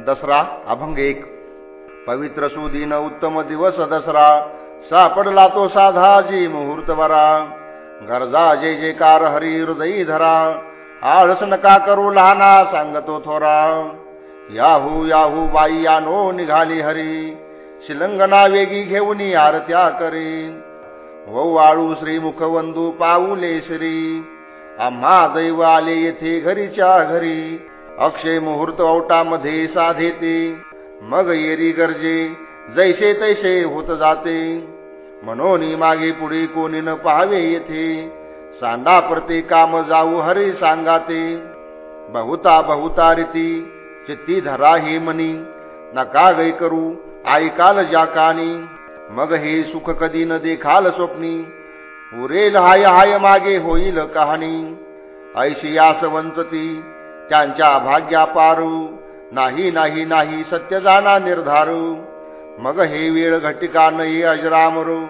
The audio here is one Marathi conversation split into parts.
दसरा अभंग एक. पवित्र सुदिन उत्तम दिवस दसरा. सापडला तो साधा जी मुहूर्त वरा गरजा जे जे कार हरी हृदयी धरा. आळस नका करू लहाना सांगतो थोरा. याहू याहू बाई यानो निघाली हरी. शिलंगना वेगी घेऊन आरत्या करी. वळू श्री मुखवंदू पाऊले श्री. आम्हा दैव आले येथे घरीच्या घरी. अक्षय मुहूर्त औटामध्ये साधेते. मग येरी गरजे जैसे तैसे होत जाते. म्हणून मागे पुढे कोणी न पाहावे येथे. सांडा प्रते काम जाऊ हरी सांगाते. बहुता बहुता रीती चित्ती धरा हे मनी. नका गै करू ऐकाल ज्या कानी. मग हे सुख कधी न देखाल स्वप्नी. उरेल हाय हाय मागे होईल कहाणी ऐशी यास त्यांच्या भाग्या पारू नाही नाही नाही सत्य जाना निर्धारू. मग हे वेळ घटिका नाही अजरामरू.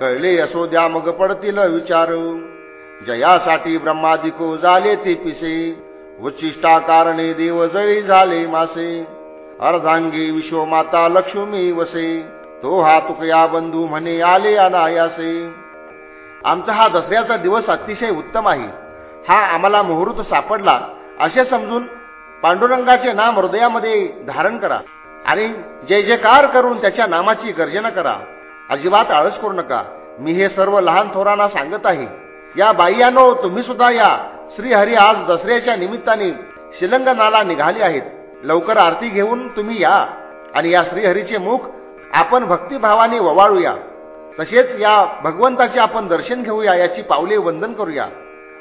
कळले असो द्या मग पडतील विचारू. जयासाठी ब्रह्मादिको झाले ते पिसे. उच्चिष्टा कारणे देव जळी झाले मासे. अर्धांगी विश्वमाता लक्ष्मी वसे. तो हा तुकया बंधू म्हणे आले अनायासे. आमचा हा दसऱ्याचा दिवस अतिशय उत्तम आहे. हा आम्हाला मुहूर्त सापडला. असे समजून पांडुरंगाचे नाम हृदयामध्ये धारण करा आणि जय जयकार करून त्याच्या नामाची गर्जना करा. अजिबात आळस करू नका. मी हे सर्व लहान थोरांना सांगत आहे. या बाह्यानो तुम्ही सुद्धा या श्रीहरी आज दसऱ्याच्या निमित्ताने शिलंगनाला निघाले आहेत. लवकर आरती घेऊन तुम्ही या आणि या श्रीहरीचे मुख आपण भक्तिभावाने ववाळूया. तसेच या भगवंताचे आपण दर्शन घेऊया याची पावले वंदन करूया.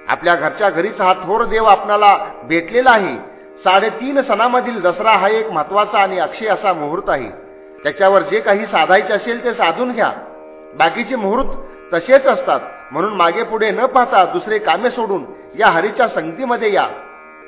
आपल्या घरच्या घरीच हा थोर देव आपणाला भेटलेला आहे. साडेतीन सणामधील दसरा हा एक महत्त्वाचा आणि अक्षय असा मुहूर्त आहे. त्याच्यावर जे काही साधायचे असेल ते साधून घ्या. बाकीचे मुहूर्त तसेच असतात. म्हणून मागे पुढे न पाहता दुसरे कामे सोडून या हरीच्या संगतीमध्ये या.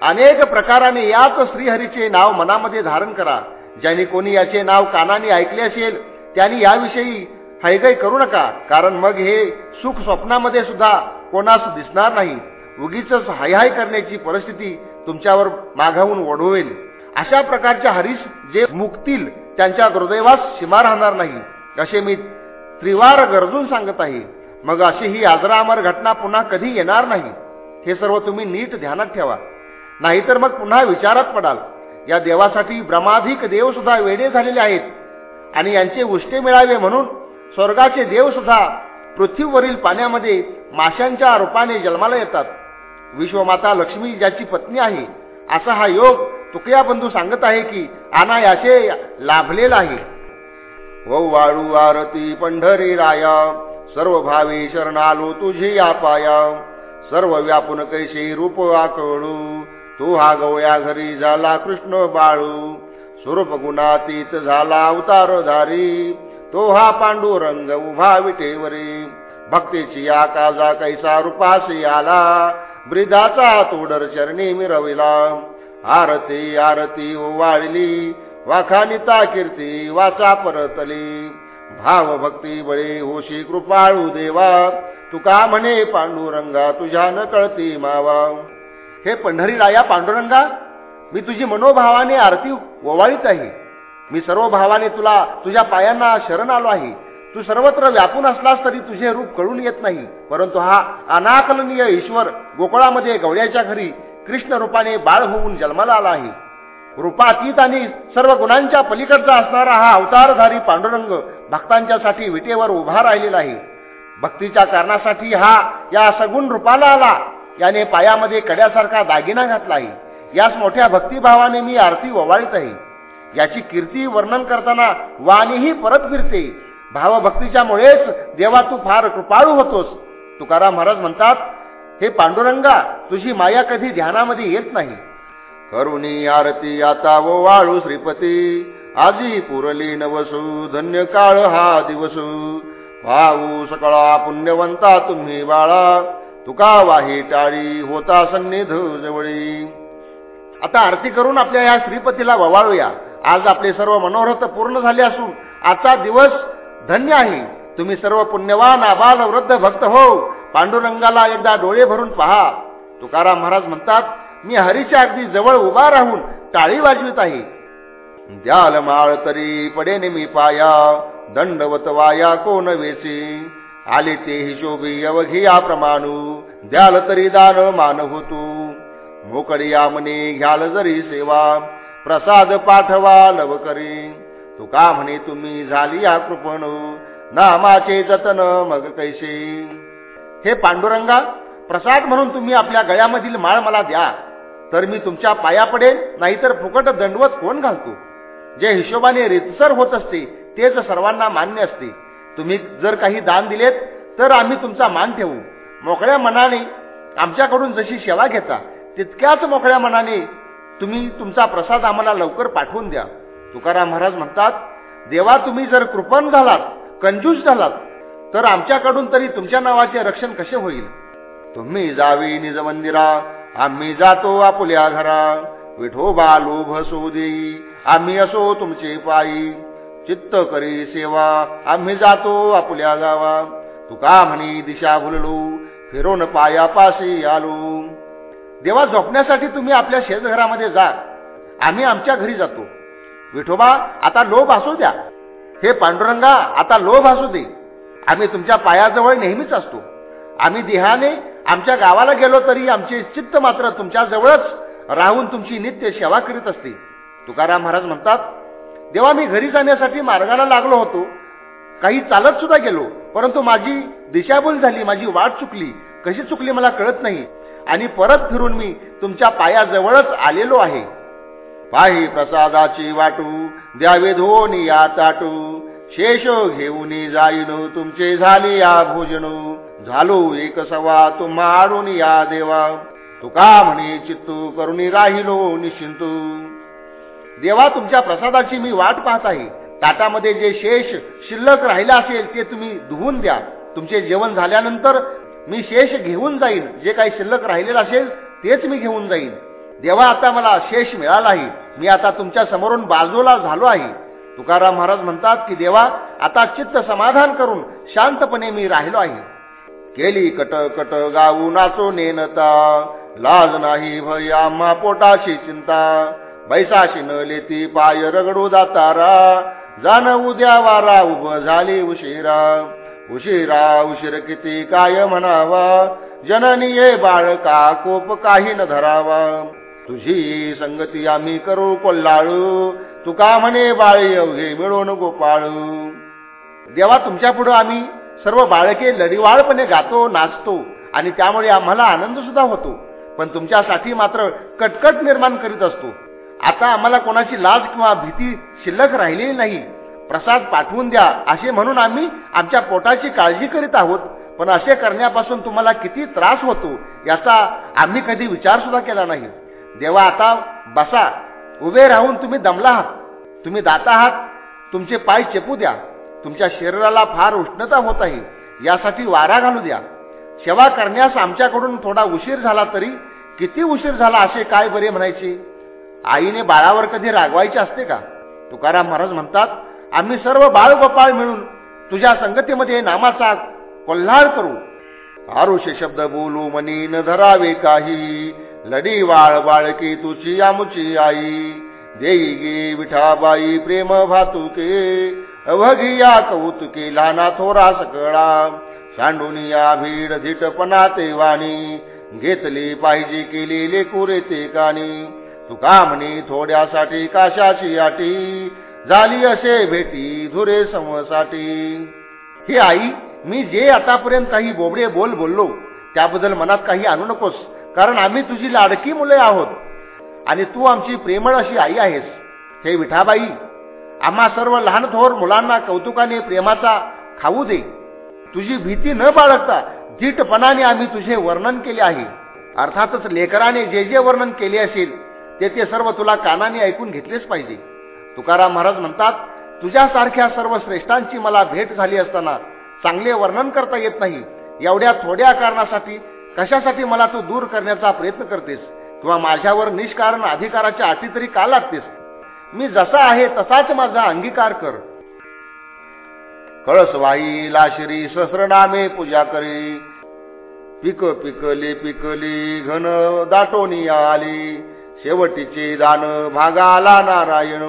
अनेक प्रकाराने याच श्रीहरीचे नाव मनामध्ये धारण करा. ज्यांनी कोणी याचे नाव कानाने ऐकले असेल त्यांनी याविषयी हैगय करू नका कारण मग हे सुख स्वप्नामध्ये सुद्धा कोणास दिसणार नाही. उगीच हायहाय करण्याची परिस्थिती तुमच्यावर मागावून ओढवेल. अशा प्रकारच्या हरीश जे मुक्तील त्यांच्या दुर्दैवास सीमा राहणार नाही असे मी त्रिवार गरजून सांगत आहे. मग अशी ही आजरामर घटना पुन्हा कधी येणार नाही? हे सर्व तुम्ही नीट ध्यानात ठेवा. नाहीतर मग पुन्हा विचारात पडाल. या देवासाठी ब्रह्माधिक देव सुद्धा वेडे झालेले आहेत. आणि यांचे उष्टे मिळावे म्हणून स्वर्गाचे देव सुद्धा पृथ्वीवरील पाण्यामध्ये माशांच्या रूपाने जन्माला येतात. विश्वमाता लक्ष्मी ज्याची पत्नी आहे असा हा योग तुकया बंधू सांगत आहे की अनायासे लाभलेला आहे. व वाळू आरती पंढरी राया सर्व भावी शरणालो तुझी आपाया सर्व व्यापून कैसे रूप आकळू तू हा गवया घरी झाला कृष्ण बाळू. स्वरूप गुणातीत झाला अवतारधारी तो हा पांडुरंग उभा विटेवरी. भक्तीची आकाजा कैसा रूपासी आला. ब्रिदाचा तोडर चरणी मिरविला. आरती आरती वाळली. वाखानिता कीर्ती वाचा परतली. भाव भक्ती बळे होशी कृपाळू देवा. तुका म्हणे पांडुरंगा तुझ्या न कळती मावा. हे पंढरी या पांडुरंगा मी तुझी मनोभावाने आरती ओवाळीत आहे. मी सर्व भावाने तुला तुझ्या पायांना शरण आलो आहे. तू सर्वत्र व्यापून असलास तरी तुझे रूप कळून येत नाही. परंतु हा अनाकलनीय ईश्वर गोकुळामध्ये गवळ्याच्या घरी कृष्ण रूपाने बाळ होऊन जन्माला आला आहे. रूपातीत आणि सर्व गुणांच्या पलीकडचा असणारा हा अवतारधारी पांडुरंग भक्तांच्यासाठी विटेवर उभा राहिलेला आहे. भक्तीच्या कारणासाठी हा या सगुण रूपाला आला. याने पायामध्ये कड्यासारखा दागिना घातला आहे. याच मोठ्या भक्तिभावाने मी आरती ओवाळीत आहे. याची कीर्ती वर्णन करताना वाणीही परत फिरते. भावभक्तीच्या मुळेच देवा तू फार कृपाळू होतोस. तुकाराम महाराज म्हणतात हे पांडुरंगा तुझी माया कधी ध्यानामध्ये येत नाही. करुणी आरती आता व वाळू श्रीपती आजी पुरली नवसू धन्य काळ हा दिवसू. भाऊ सकळा पुण्यवंता तुम्ही बाळा तुका वाही टाळी होता सन्निध जवळी. आता आरती करून आपल्या या श्रीपतीला ववाळूया. आज आपले सर्व मनोरथ पूर्ण झाले असून आजचा दिवस धन्य आहे. तुम्ही सर्व पुण्यवान आबाल वृद्ध भक्त हो. पांडुरंगाला एकदा डोळे भरून पहा. तुकाराम महाराज म्हणतात मी हरीच्या अगदी जवळ उभा राहून टाळी वाजवित आहे. द्याल माळ तरी पडेन मी पाया दंडवत वाया कोण वेचे? आले ते हिशोबी अवघिया प्रमाणू द्याल तरी दान मान होतो. मोकळी मने घ्याल जरी सेवा प्रसाद पाठवा लवकरी तुका म्हणे तुम्ही झाली या कृपण. नामाचे जतन मग कैसे? हे पांडुरंगा प्रसाद म्हणून तुम्ही आपल्या गळ्यामधील माळ मला द्या. तर मी तुमच्या पाया पडेल नाहीतर फुकट दंडवत कोण घालतो? जे हिशोबाने रितसर होत असते तेच सर्वांना मान्य असते. तुम्ही जर काही दान दिलेत तर आम्ही तुमचा मान ठेवू. मोकळ्या मनाने आमच्याकडून जशी सेवा घेता तितक्याच मोकळ्या मनाने तुम्ही तुमचा प्रसाद आम्हाला लवकर पाठवून द्या. तुकाराम महाराज म्हणतात देवा तुम्ही जर कृपण झालात कंजूस झालात तर आमच्याकडून तरी तुमच्या नावाचे रक्षण कसे होईल? तुम्ही जावी निज मंदिरा आम्ही जातो आपुल्या घरा. विठोबा लोभ सो देई आम्ही असो तुमचे पायी. चित्त करी सेवा आम्ही जातो आपुल्या गावा. तुका म्हणी दिशा भुललो फिरून पायापाशी आलो. देवा झोपण्यासाठी तुम्ही आपल्या शेजघरामध्ये जा. आम्ही आमच्या घरी जातो. विठोबा आता लोभ असू द्या. हे पांडुरंगा आता लोभ असू दे. आम्ही तुमच्या पायाजवळ नेहमीच असतो. आम्ही देहाने आमच्या गावाला गेलो तरी आमचे चित्त मात्र तुमच्या जवळच राहून तुमची नित्य सेवा करीत असते. तुकाराम महाराज म्हणतात देवा मी घरी जाण्यासाठी मार्गाला लागलो होतो. काही चालत सुद्धा गेलो परंतु माझी दिशाभूल झाली माझी वाट चुकली. कशी चुकली मला कळत नाही. आणि परत फिरून मी तुमच्या पायाजवळच आलेलो आहे. पाही प्रसादाची वाटू द्यावे धोनी या ताटू. शेष घेऊन जाईन हो तुमचे झाले या भोजन. झालो एक सवा तुम्हा आडून या देवा. तुका म्हणे चित्तू करुणी राहिलो निश्चिंतू देवा तुमच्या प्रसादाची मी वाट पाहत आहे. ताटामध्ये जे शेष शिल्लक राहिला असेल ते तुम्ही धुवून द्या. तुमचे जेवण झाल्यानंतर मी शेष घेऊन जाईन. जे काही शिल्लक राहिलेलं असेल तेच मी घेऊन जाईन. देवा आता मला शेष मिळाला आहे मी आता तुमच्या समोरून बाजूला झालो आहे. तुकाराम महाराज म्हणतात की देवा आता चित्त समाधान करून शांतपणे मी राहिलो आहे. केली कट कट गाऊ नाचो नेनता. लाज नाही भय आम्हा चिंता. बैसाशी न लेती पाय रगडू दातारा जाण उद्या वारा उभ झाली उशिरा. उशिरा उशीर किती काय म्हणावा? जननी ये बाळका कोप काही न धरावा? तुझी संगती आम्ही करू कोल्हाळू. तुका म्हणे बाळी अवघे मिळून गोपाळू. देवा तुमच्यापुढे आम्ही सर्व बाळके लढिवाळपणे गातो नाचतो आणि त्यामुळे आम्हाला आनंद सुद्धा होतो. पण तुमच्यासाठी मात्र कटकट निर्माण करीत असतो. आता आम्हाला कोणाची लाज किंवा भीती शिल्लक राहिलेली नाही. प्रसाद पाठवून द्या असे म्हणून आम्ही आमच्या पोटाची काळजी करीत आहोत. पण असे करण्यापासून तुम्हाला किती त्रास होतो याचा आम्ही कधी विचार सुद्धा केला नाही. देवा आता बसा. उभे राहून तुम्ही दमला आहात. तुम्ही दाता आहात. तुमचे पाय चेपू द्या. तुमच्या शरीराला फार उष्णता होत आहे. यासाठी वारा घालू द्या. सेवा करण्यास आमच्याकडून थोडा उशीर झाला तरी किती उशीर झाला असे काय बरे म्हणायचे? आईने बाळावर कधी रागवायचे असते का? तुकाराम महाराज म्हणतात आम्ही सर्व बाळगोपाळ मिळून तुझ्या संगतीमध्ये नामाचा कोल्हार करू. आरुषे शब्द बोलू मनी न धरावे काही. लडी वाळ बाळकी तुझी आमुची आई. देई गे विठाबाई प्रेम भातुके. अवघी कौतुके लाना थोरा सकळा. सांडून या भीड धिटपणा ते वाणी. घेतली पाहिजे केलेले कुरे ते कानी. तुका म्हणे थोड्यासाठी काशाची आटी. झाली असे भेटी धुरे समसाठी ही आई मी जे आतापर्यंत काही बोबडे बोल बोललो त्याबद्दल मनात काही आणू नकोस कारण आम्ही तुझी लाडकी मुले आहोत. आणि तू आमची प्रेमळ अशी आई आहेस. हे विठाबाई आम्हा सर्व लहान थोर मुलांना कौतुकाने प्रेमाचा खाऊ दे. तुझी भीती न बाळगता धीटपणाने आम्ही तुझे वर्णन केले आहे. अर्थातच लेकराने जे जे वर्णन केले असेल ते ते सर्व तुला कानाने ऐकून घेतलेच पाहिजे. तुकाराम महाराज म्हणतात तुझ्यासारख्या सर्व श्रेष्ठांची मला भेट झाली असताना चांगले वर्णन करता येत नाही. एवढ्या थोड्या कारणासाठी कशासाठी मला तू दूर करण्याचा प्रयत्न करतेस? किंवा माझ्यावर निष्कारण अधिकाराच्या अटी तरी का लागतेस मी जसा आहे तसाच माझा अंगीकार कर. कळसवाई लाशरी सहस्रनामे पूजा करी. पिक पिकली पिकली घन दाटोनी आली. शेवटीचे दान भागाला नारायण.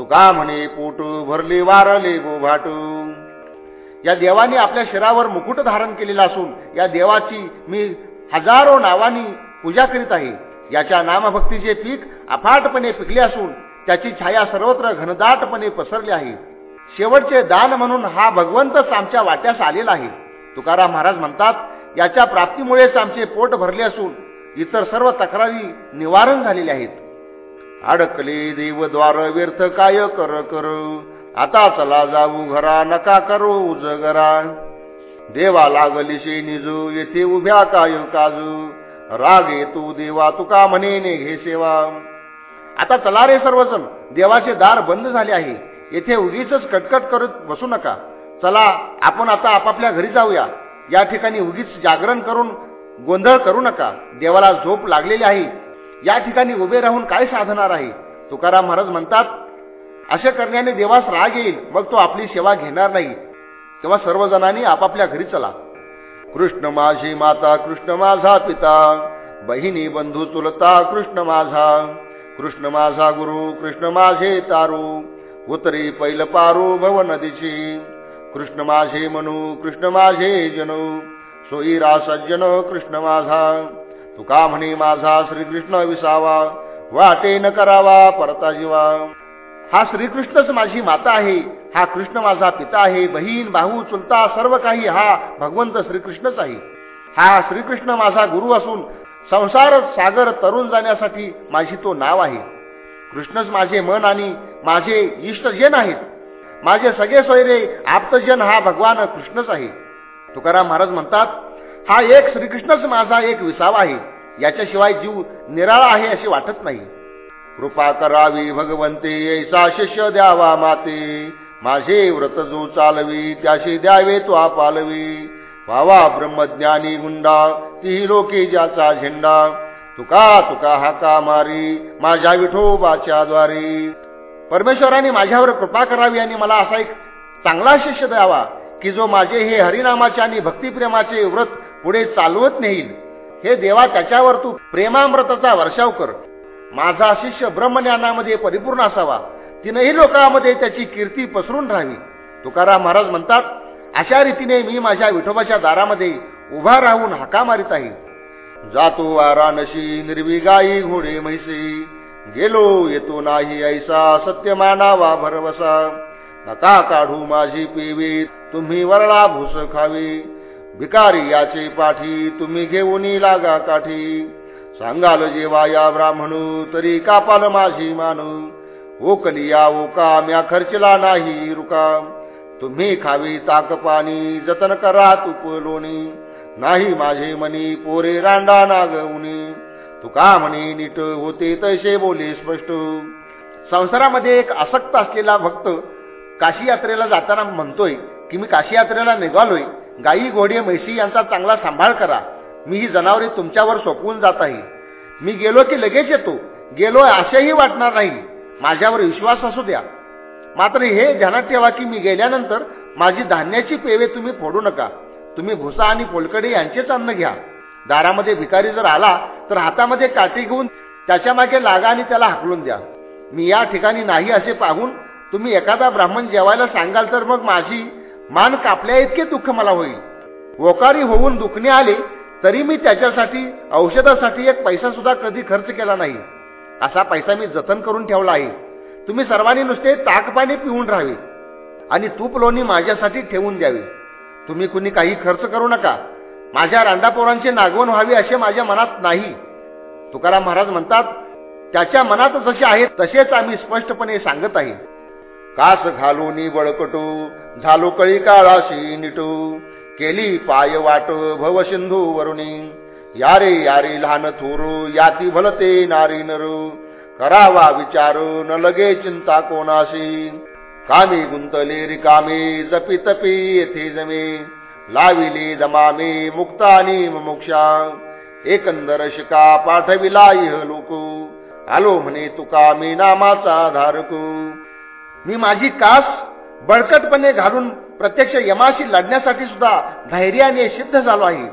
तुका म्हणे पोट भरले वारले गोभाट या देवाने आपल्या शरीरावर मुकुट धारण केलेला असून या देवाची मी हजारो नावानी पूजा करीत आहे. याच्या नामभक्तीचे पीक अफाटपणे पिकले असून त्याची छाया सर्वत्र घनदाटपणे पसरली आहे. शेवटचे दान म्हणून हा भगवंतच आमच्या वाट्यास आलेला आहे. तुकाराम महाराज म्हणतात याच्या प्राप्तीमुळेच आमचे पोट भरले असून इतर सर्व तक्रारी निवारण झालेले आहेत. अडकले देवद्वार व्यर्थ काय कर कर. आता चला जाऊ घरा नका करू उजगरा. देवा लागलीशी निजू येथे उभ्या काय काजू. राग तू देवा तुका म्हणे घे सेवा. आता चला रे सर्वजण देवाचे दार बंद झाले आहे. येथे उगीच कटकट करत बसू नका. चला आपण आता आपापल्या घरी जाऊया. या ठिकाणी उगीच जागरण करून गोंधळ करू नका. देवाला झोप लागलेली आहे. या ठिकाणी उभे राहून काय साधणार आहे? तुकाराम महाराज म्हणतात असे करण्याने देवास राग येईल मग तो आपली सेवा घेणार नाही. तेव्हा सर्वजणांनी आपापल्या घरी चला. कृष्ण माझी माता कृष्ण माझा पिता बहिणी बंधू चुलता कृष्ण माझा कृष्ण माझा गुरु कृष्ण माझे तारू उतरी पैल पारू भव नदीची. कृष्ण माझे मनू कृष्ण माझे जनू सोईरा सज्जन कृष्ण माझा तुका म्हणे माझा श्रीकृष्ण विसावा वाटे न करावा परता जीवा. हा श्रीकृष्णच माझी माता आहे हा कृष्ण माझा पिता आहे बहीण भाऊ चुलता सर्व काही हा भगवंत श्रीकृष्णच आहे. हा श्रीकृष्ण माझा गुरु असून संसार सागर तरुण जाण्यासाठी माझी तो नाव आहे. कृष्णच माझे मन आणि माझे इष्टजन आहेत. माझे सगळे सोयरे आप्तजन हा भगवान कृष्णच आहे. तुकाराम महाराज म्हणतात हा एक श्रीकृष्णच माझा एक विसावा आहे. याच्याशिवाय जीव निराळा आहे असे वाटत नाही. कृपा करावी भगवंते ऐसा शिष्य द्यावा माते. माझे व्रत जो चालवी त्याशी द्यावे तो पालवी व्हावा ब्रह्मज्ञानी गुंडा ती लोके ज्याचा झेंडा. तुका तुका हाका मारी माझ्या विठोबाच्या द्वारी. परमेश्वराने माझ्यावर कृपा करावी आणि मला असा एक चांगला शिष्य द्यावा की जो माझे हे हरिनामाचे आणि भक्तिप्रेमाचे व्रत पुढे चालवत नेईल. हे देवा त्याच्यावर तू प्रेमामृताचा वर्षाव कर. माझा शिष्य ब्रह्मज्ञानामध्ये परिपूर्ण असावा. तीनही लोकांमध्ये त्याची कीर्ती पसरून राहावी. तुकाराम महाराज म्हणतात अशा रीतीने मी माझ्या विठोबाच्या दारामध्ये उभा राहून हाका मारित आहे. जातो वाराणशी निर्विगाई घोडे म्हैसे. गेलो येतो नाही ऐसा सत्य मानावा भरवसा. नका काढू माझी पिवी तुम्ही वरळा भूस खावी. भिकारी याचे पाठी तुम्ही घेऊन लागा काठी. सांगाल जेवा या ब्राह्मणू तरी कापाल माझी मानू. ओकलिया ओका म्या खर्चला नाही रुका. तुम्ही खावी ताक पाणी जतन करा तुप लोणी. नाही माझे मनी पोरे रांडा नागवणी तुका म्हणे नीट होते तसे बोले स्पष्ट. संसारामध्ये एक आसक्त असलेला भक्त काशी यात्रेला जाताना म्हणतोय की मी काशी यात्रेला निघालोय. गायी घोडे म्हैशी यांचा चांगला सांभाळ करा. मी ही जनावरे तुमच्यावर सोपवून जात आहे. मी गेलो की लगेच येतो. गेलो असेही वाटणार नाही. माझ्यावर विश्वास असू द्या. मात्र हे ध्यानात ठेवा की मी गेल्यानंतर माझी धान्याची पेवे तुम्ही फोडू नका. तुम्ही भुसा आणि पोलकडे यांचेच अन्न घ्या. दारामध्ये भिकारी जर आला तर हातामध्ये काठी घेऊन त्याच्यामागे लागा आणि त्याला हाकलून द्या. मी या ठिकाणी नाही असे पाहून तुम्ही एखादा ब्राह्मण जेवायला सांगाल तर मग माझी मान कापल्या इतके दुःख मला होईल. वोकारी होऊन दुखणे आले तरी मी त्याच्यासाठी औषधासाठी एक पैसा सुद्धा कधी खर्च केला नाही. असा पैसा मी जतन करून ठेवला आहे. तुम्ही सर्वांनी नुसते ताकपाणी पिऊन राहावे आणि तूप लोणी माझ्यासाठी ठेवून द्यावी. तुम्ही कुणी काही खर्च करू नका. माझ्या रांडापोरांचे नागवण व्हावे असे माझ्या मनात नाही. तुकाराम महाराज म्हणतात त्याच्या मनात जसे आहेत तसेच आम्ही स्पष्टपणे सांगत आहे. कास घालूनी बळकटू झालो कळी काळाशी निटू. केली पाय वाट भव सिंधू वरुणी. यारे यारे लहान थोरू याती भलते नारी नरू. करावा विचार न लगे चिंता कोणाशी. कामी गुंतले रिकामे जपी तपी येथे जमे. लाविले जमामी मुक्ता आणि एकंदर शिका पाठविला इह लोक आलो म्हणे तुका मी नामाचा धारकू. मी माझी कास बळकटपणे घालून प्रत्यक्ष यमाशी लढण्यासाठी सुद्धा धैर्याने सिद्ध झालो आहे.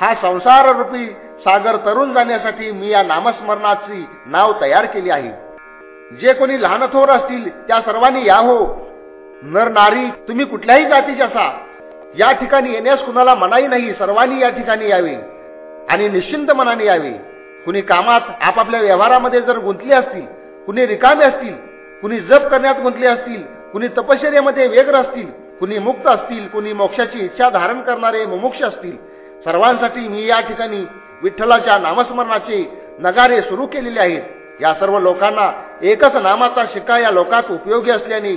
हा संसार रूपी सागर तरुण जाण्यासाठी मी या नामस्मरणाची नाव तयार केली आहे. जे कोणी लहान थोर असतील त्या सर्वांनी या हो. नर नारी तुम्ही कुठल्याही जातीचे असा. या ठिकाणी येण्यास कुणाला मनाई नाही सर्वांनी या ठिकाणी यावे आणि निश्चिंत मनाने यावे. कुणी कामात आपापल्या व्यवहारामध्ये जर गुंतले असतील कुणी रिकामे असतील कुणी जप करण्यात गुंतले असतील कुणी तपश्चर्यामध्ये वेग्र असतील कुणी मुक्त असतील कुणी मोक्षाची इच्छा धारण करणारे मुमुक्ष असतील. सर्वांसाठी मी या ठिकाणी विठ्ठलाच्या नामस्मरणाचे नगारे सुरू केलेले आहेत. या सर्व लोकांना एकच नामाचा शिक्का या लोकात उपयोगी असल्याने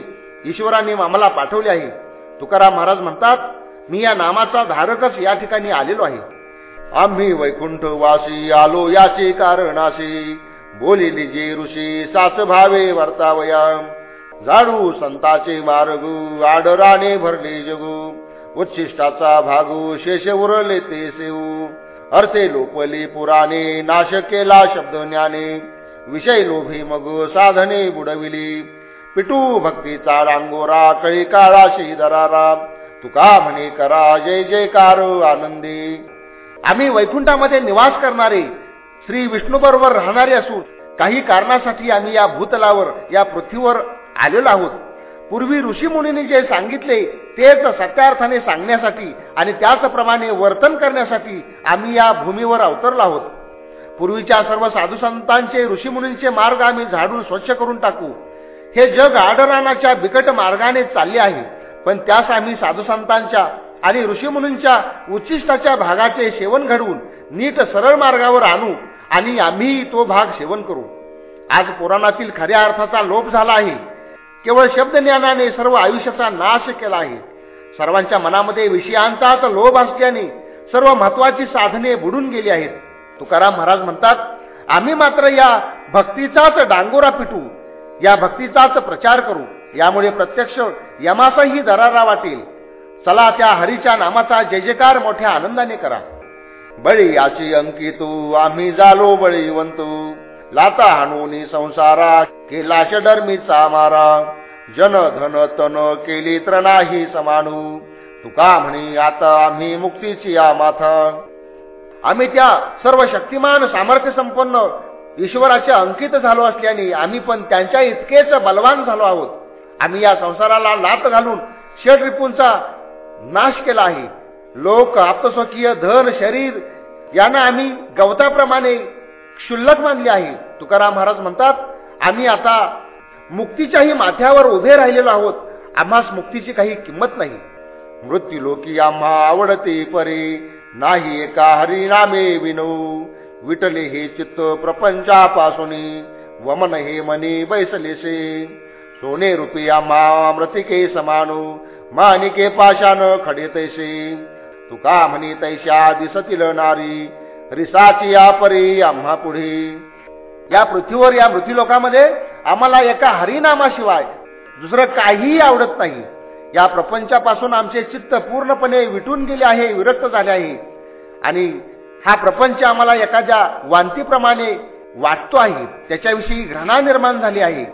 ईश्वराने आम्हाला पाठवले आहे. तुकाराम महाराज म्हणतात मी या नामाचा धारकच या ठिकाणी आलेलो आहे. आम्ही वैकुंठवासी आलो याचे कारणाशी बोलिली जे ऋषी सास भावे वर्तावया। झाडू संताचे मार्गू आडराने भरले जगू। उच्छिष्टाचा भागू शेष उरले ते सेऊ। अर्थे लोपली पुराणे नाश केला शब्द ज्ञाने। विषय लोभी मग साधने बुडविली। पिटू भक्तीचा रांगोरा कळी काळाशी दरारा। तुका म्हणे करा जय जयकार आनंदी। आम्ही वैकुंठामध्ये निवास करणारे श्री विष्णू बरोबर राहणारे असून काही कारणासाठी आम्ही या भूतलावर या पृथ्वीवर आलेलो आहोत. पूर्वी ऋषी मुनींनी जे सांगितले तेच सत्यार्थाने सांगण्यासाठी आणि त्याचप्रमाणे वर्तन करण्यासाठी आम्ही या भूमीवर अवतरलो आहोत. पूर्वीच्या सर्व साधू संतांचे ऋषीमुनींचे मार्ग आम्ही झाडून स्वच्छ करून टाकू. हे जग आडरानाच्या बिकट मार्गाने चालले आहे पण त्यास आम्ही साधू संतांच्या आणि ऋषीमुनींच्या उच्चिष्टाच्या भागाचे सेवन घडवून नीट सरळ मार्गावर आणू आणि आम्ही तो भाग सेवन करू. आज पुराणातील खऱ्या अर्थाचा लोप झाला आहे. केवळ शब्दज्ञानाने सर्व आयुष्याचा नाश केला आहे. सर्वांच्या मनामध्ये विषयांचाच लोभ असल्याने सर्व महत्वाची साधने बुडून गेली आहेत. तुकाराम महाराज म्हणतात आम्ही मात्र या भक्तीचाच डांगोरा पिटू. या भक्तीचाच प्रचार करू. यामुळे प्रत्यक्ष यमाचाही दरारा वाटेल. चला त्या हरीच्या नामाचा जय जयकार मोठ्या आनंदाने करा. बळी याची अंकितू आम्ही झालो बळीवंतू. लाता हाणून संसारा केला डरमीचा मारा. जन धन तन केली तर नाही समानू. तुका म्हणी आता आम्ही मुक्तीची या माथा. आम्ही त्या सर्व शक्तिमान सामर्थ्य संपन्न ईश्वराचे अंकित झालो असल्याने आम्ही पण त्यांच्या इतकेच बलवान झालो आहोत. आम्ही या संसाराला लात घालून षड रिपूंचा नाश केला आहे. लोक आप्तस्वकीय धन शरीर यांना आम्ही गवताप्रमाणे क्षुल्लक मानले आहे. तुकाराम महाराज म्हणतात आम्ही आता मुक्तीच्याही माथ्यावर उभे राहिलेलो आहोत. आम्हास मुक्तीची काही किंमत नाही. मृत्यू लोकी आम्हा आवडते परे नाही एका हरिनामे विनो. विटले हे चित्त प्रपंचापासून वमन हे मनी बैसलेसे. सोने रूपी आम्हा मृतिके समानो मानिके पाशान खडे तैसे. तुका म्हणी तैशा दिसतील नारी? रिसाची या परी आम्हा पुढे. या पृथ्वीवर या मृत्यूलोकामध्ये आम्हाला एका हरिनामाशिवाय दुसरं काहीही आवडत नाही. या प्रपंचापासून आमचे चित्त पूर्णपणे विटून गेले आहे विरक्त झाले आहे. आणि हा प्रपंच आम्हाला एखाद्या वांतीप्रमाणे वाटतो आहे. त्याच्याविषयी घृणा निर्माण झाली आहे.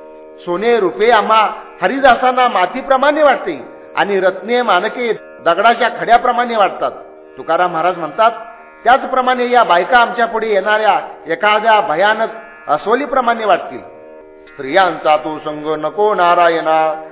सोने रुपे आम्हा हरिदासांना मातीप्रमाणे वाटते आणि रत्ने मानके दगडाच्या खड्याप्रमाणे वाटतात तुकाराम महाराज म्हणतात त्याचप्रमाणे या बायका आमच्या पुढे येणाऱ्या एखाद्या भयानक अस्वलीप्रमाणे वाटतील. स्त्रियांचा तो संग नको नारायणा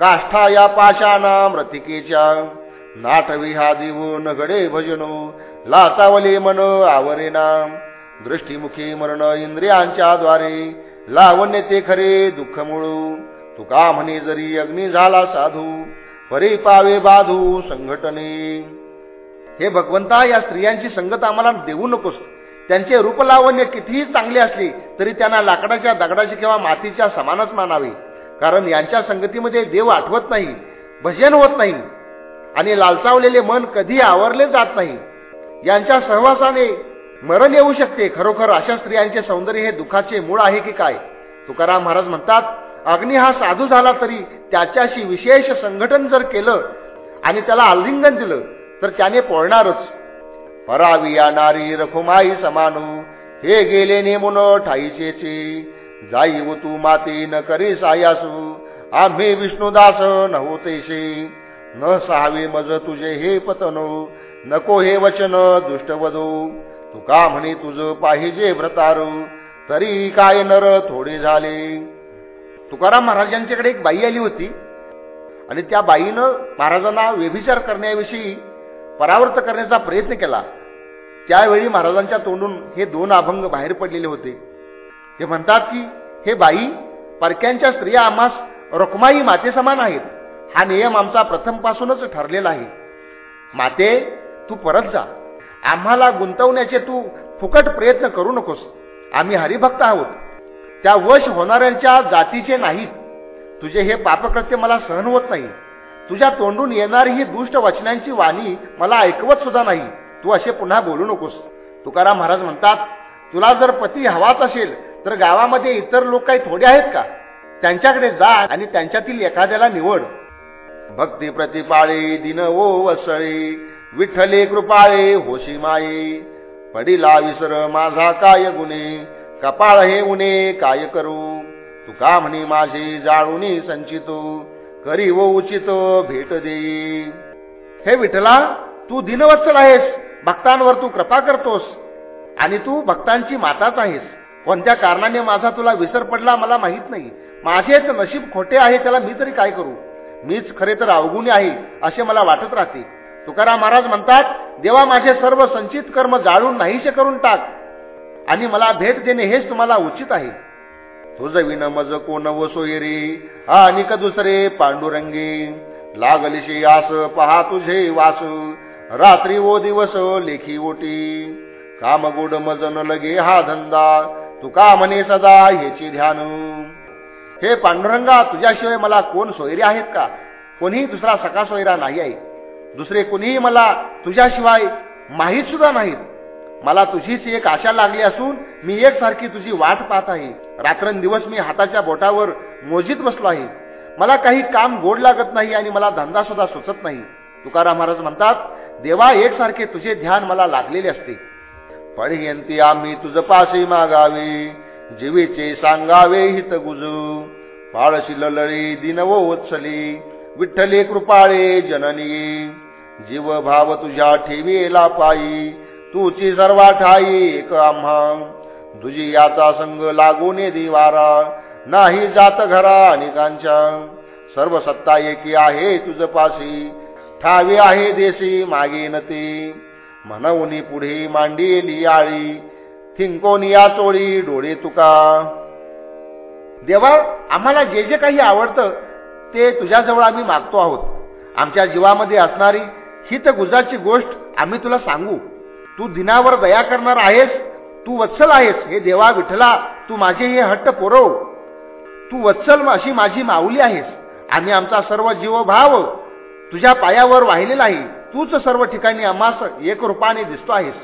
काष्ठा या पाशाना मृतिकेच्या. नाटवी हा देव नगडे भजनो लाचावले मन आवरेना. दृष्टीमुखी मरण इंद्रियांच्या द्वारे लावण्य ते खरे दुःख मुळू. तुका म्हणे जरी अग्नी झाला साधू परी पावे बाधू संघटने. हे भगवंता या स्त्रियांची संगत आम्हाला देऊ नकोस. त्यांचे रूपलावण्य कितीही चांगले असले तरी त्यांना लाकडाच्या दगडाची किंवा मातीच्या समानच मानावे. कारण यांच्या संगतीमध्ये देव आठवत नाही भजन होत नाही आणि लालचावलेले मन कधी आवरले जात नाही. यांच्या सहवासाने मरण येऊ शकते. खरोखर अशा स्त्रियांचे सौंदर्य हे दुःखाचे मूळ आहे की काय? तुकाराम महाराज म्हणतात अग्नी हा साधू झाला तरी त्याच्याशी विशेष संघटन जर केलं आणि त्याला आलिंगन दिलं तर त्याने पोळणारच. परावी नारी रखुमाई समानू हे गेले नेमून ठाईचे जाई तू माती न करी सायासू आम्ही विष्णुदास नव्हतेशे न सहावे मज तुझे हे पतनो नको हे वचन दुष्टवधू. तुका म्हणे तुझ पाहिजे व्रतारू तरी काय नर थोडे झाले? तुकाराम महाराजांच्याकडे एक बाई आली होती. आणि त्या बाईनं महाराजांना व्यभिचार करण्याविषयी परावर्त करण्याचा प्रयत्न केला. त्यावेळी महाराजांच्या तोंडून हे दोन अभंग बाहेर पडलेले होते. ते म्हणतात की हे बाई परक्यांच्या स्त्रिया आम्हास रखमाई माते समान आहेत. हा नियम आमचा प्रथमपासूनच ठरलेला आहे. माते तू परत जा. आम्हाला गुंतवण्याचे तू फुकट प्रयत्न करू नकोस. आम्ही हरिभक्त आहोत. त्या वश होणाऱ्यांच्या जातीचे नाहीत. तुझे हे पापकृत्य मला सहन होत नाही. तुझ्या तोंडून येणारी ही दुष्ट वचनांची वाणी मला ऐकवत सुद्धा नाही. तू असे पुन्हा बोलू नकोस. तुकाराम महाराज म्हणतात तुला जर पती हवाच असेल तर गावामध्ये इतर लोक काही थोडे आहेत का? त्यांच्याकडे जा आणि त्यांच्यातील एखाद्याला निवड. भक्ती प्रतिपाळे दिन ओ वसळे विठ्ठले कृपाळे होशी माये पडिला विसर माझा काय गुणे कपाळ हे उणे काय करू? तुका म्हणे माझे जाळूनी संचितो करी व उचित भेट देई हे विठला तू दिनवत्सल आहेस भक्तांवर तू कृपा करतोस. आणि तू भक्तांची माताच आहेस. कोणत्या कारणाने माझा तुला विसर पडला मला माहीत नाही. माझेच नशीब खोटे आहे त्याला मी तरी काय करू? मीच खरे तर अवगुणी आहे असे मला वाटत राहते. तुकाराम महाराज म्हणतात देवा माझे सर्व संचित कर्म जाळून नाहीसे करून टाक. आणि मला भेट देणे हेच तुम्हाला उचित आहे. तुझ विन मज कोण व सोयरी आणि का दुसरे पांडुरंगी. लागलीशी आस पहा तुझे वास. रात्री ओ दिवस लेखी ओटी. काम गोड मज न लगे हा धंदा. तू का म्हणे सदा ह्याची ध्यान? हे पांडुरंगा तुझ्याशिवाय मला कोण सोयरे आहेत का? कोणीही दुसरा सखा सोयरा नाही आहे. दुसरे कोणीही मला तुझ्याशिवाय माहीत सुद्धा नाहीत. मला तुझीच एक आशा लागली असून मी एकसारखी तुझी वाट पाहत आहे. रात्रंदिवस मी हाताच्या बोटावर मोजीत बसलो आहे. मला काही काम गोड लागत नाही आणि मला धंदा सुद्धा सुचत नाही. तुकाराम महाराज म्हणतात देवा एकसारखे तुझे ध्यान मला लागलेले असते. पढयंती आम्ही तुझ पासे मागावे जीवेचे सांगावे हित गुजू. पाळशी ललळी दिनवोत्सली विठ्ठले कृपाळे जननी जीव भाव तुझ्या ठेवीला पायी तूची सर्वा ठाई एक आम्हा. तुझी याचा संग लागून दिवारा. नाही जात घरा अनेकांच्या सर्व सत्ता एकी आहे तुझ पाशी ठावी आहे देशी मागे नती म्हणून पुढे मांडी आळी थिंकोनिया चोळी डोळे तुका. देवा आम्हाला जे जे काही आवडतं ते तुझ्याजवळ आम्ही मागतो आहोत. आमच्या जीवामध्ये असणारी हित गुजाची गोष्ट आम्ही तुला सांगू. तू दिनावर दया करणार आहेस तू वत्सल आहेस. हे देवा विठला तू माझे हे हट्ट पुरव. तू वत्सल अशी माझी माऊली आहेस. आम्ही आमचा सर्व जीवभाव तुझ्या पायावर वाहिलेला आहे. तूच सर्व ठिकाणी आम्हास एक रूपाने दिसतो आहेस.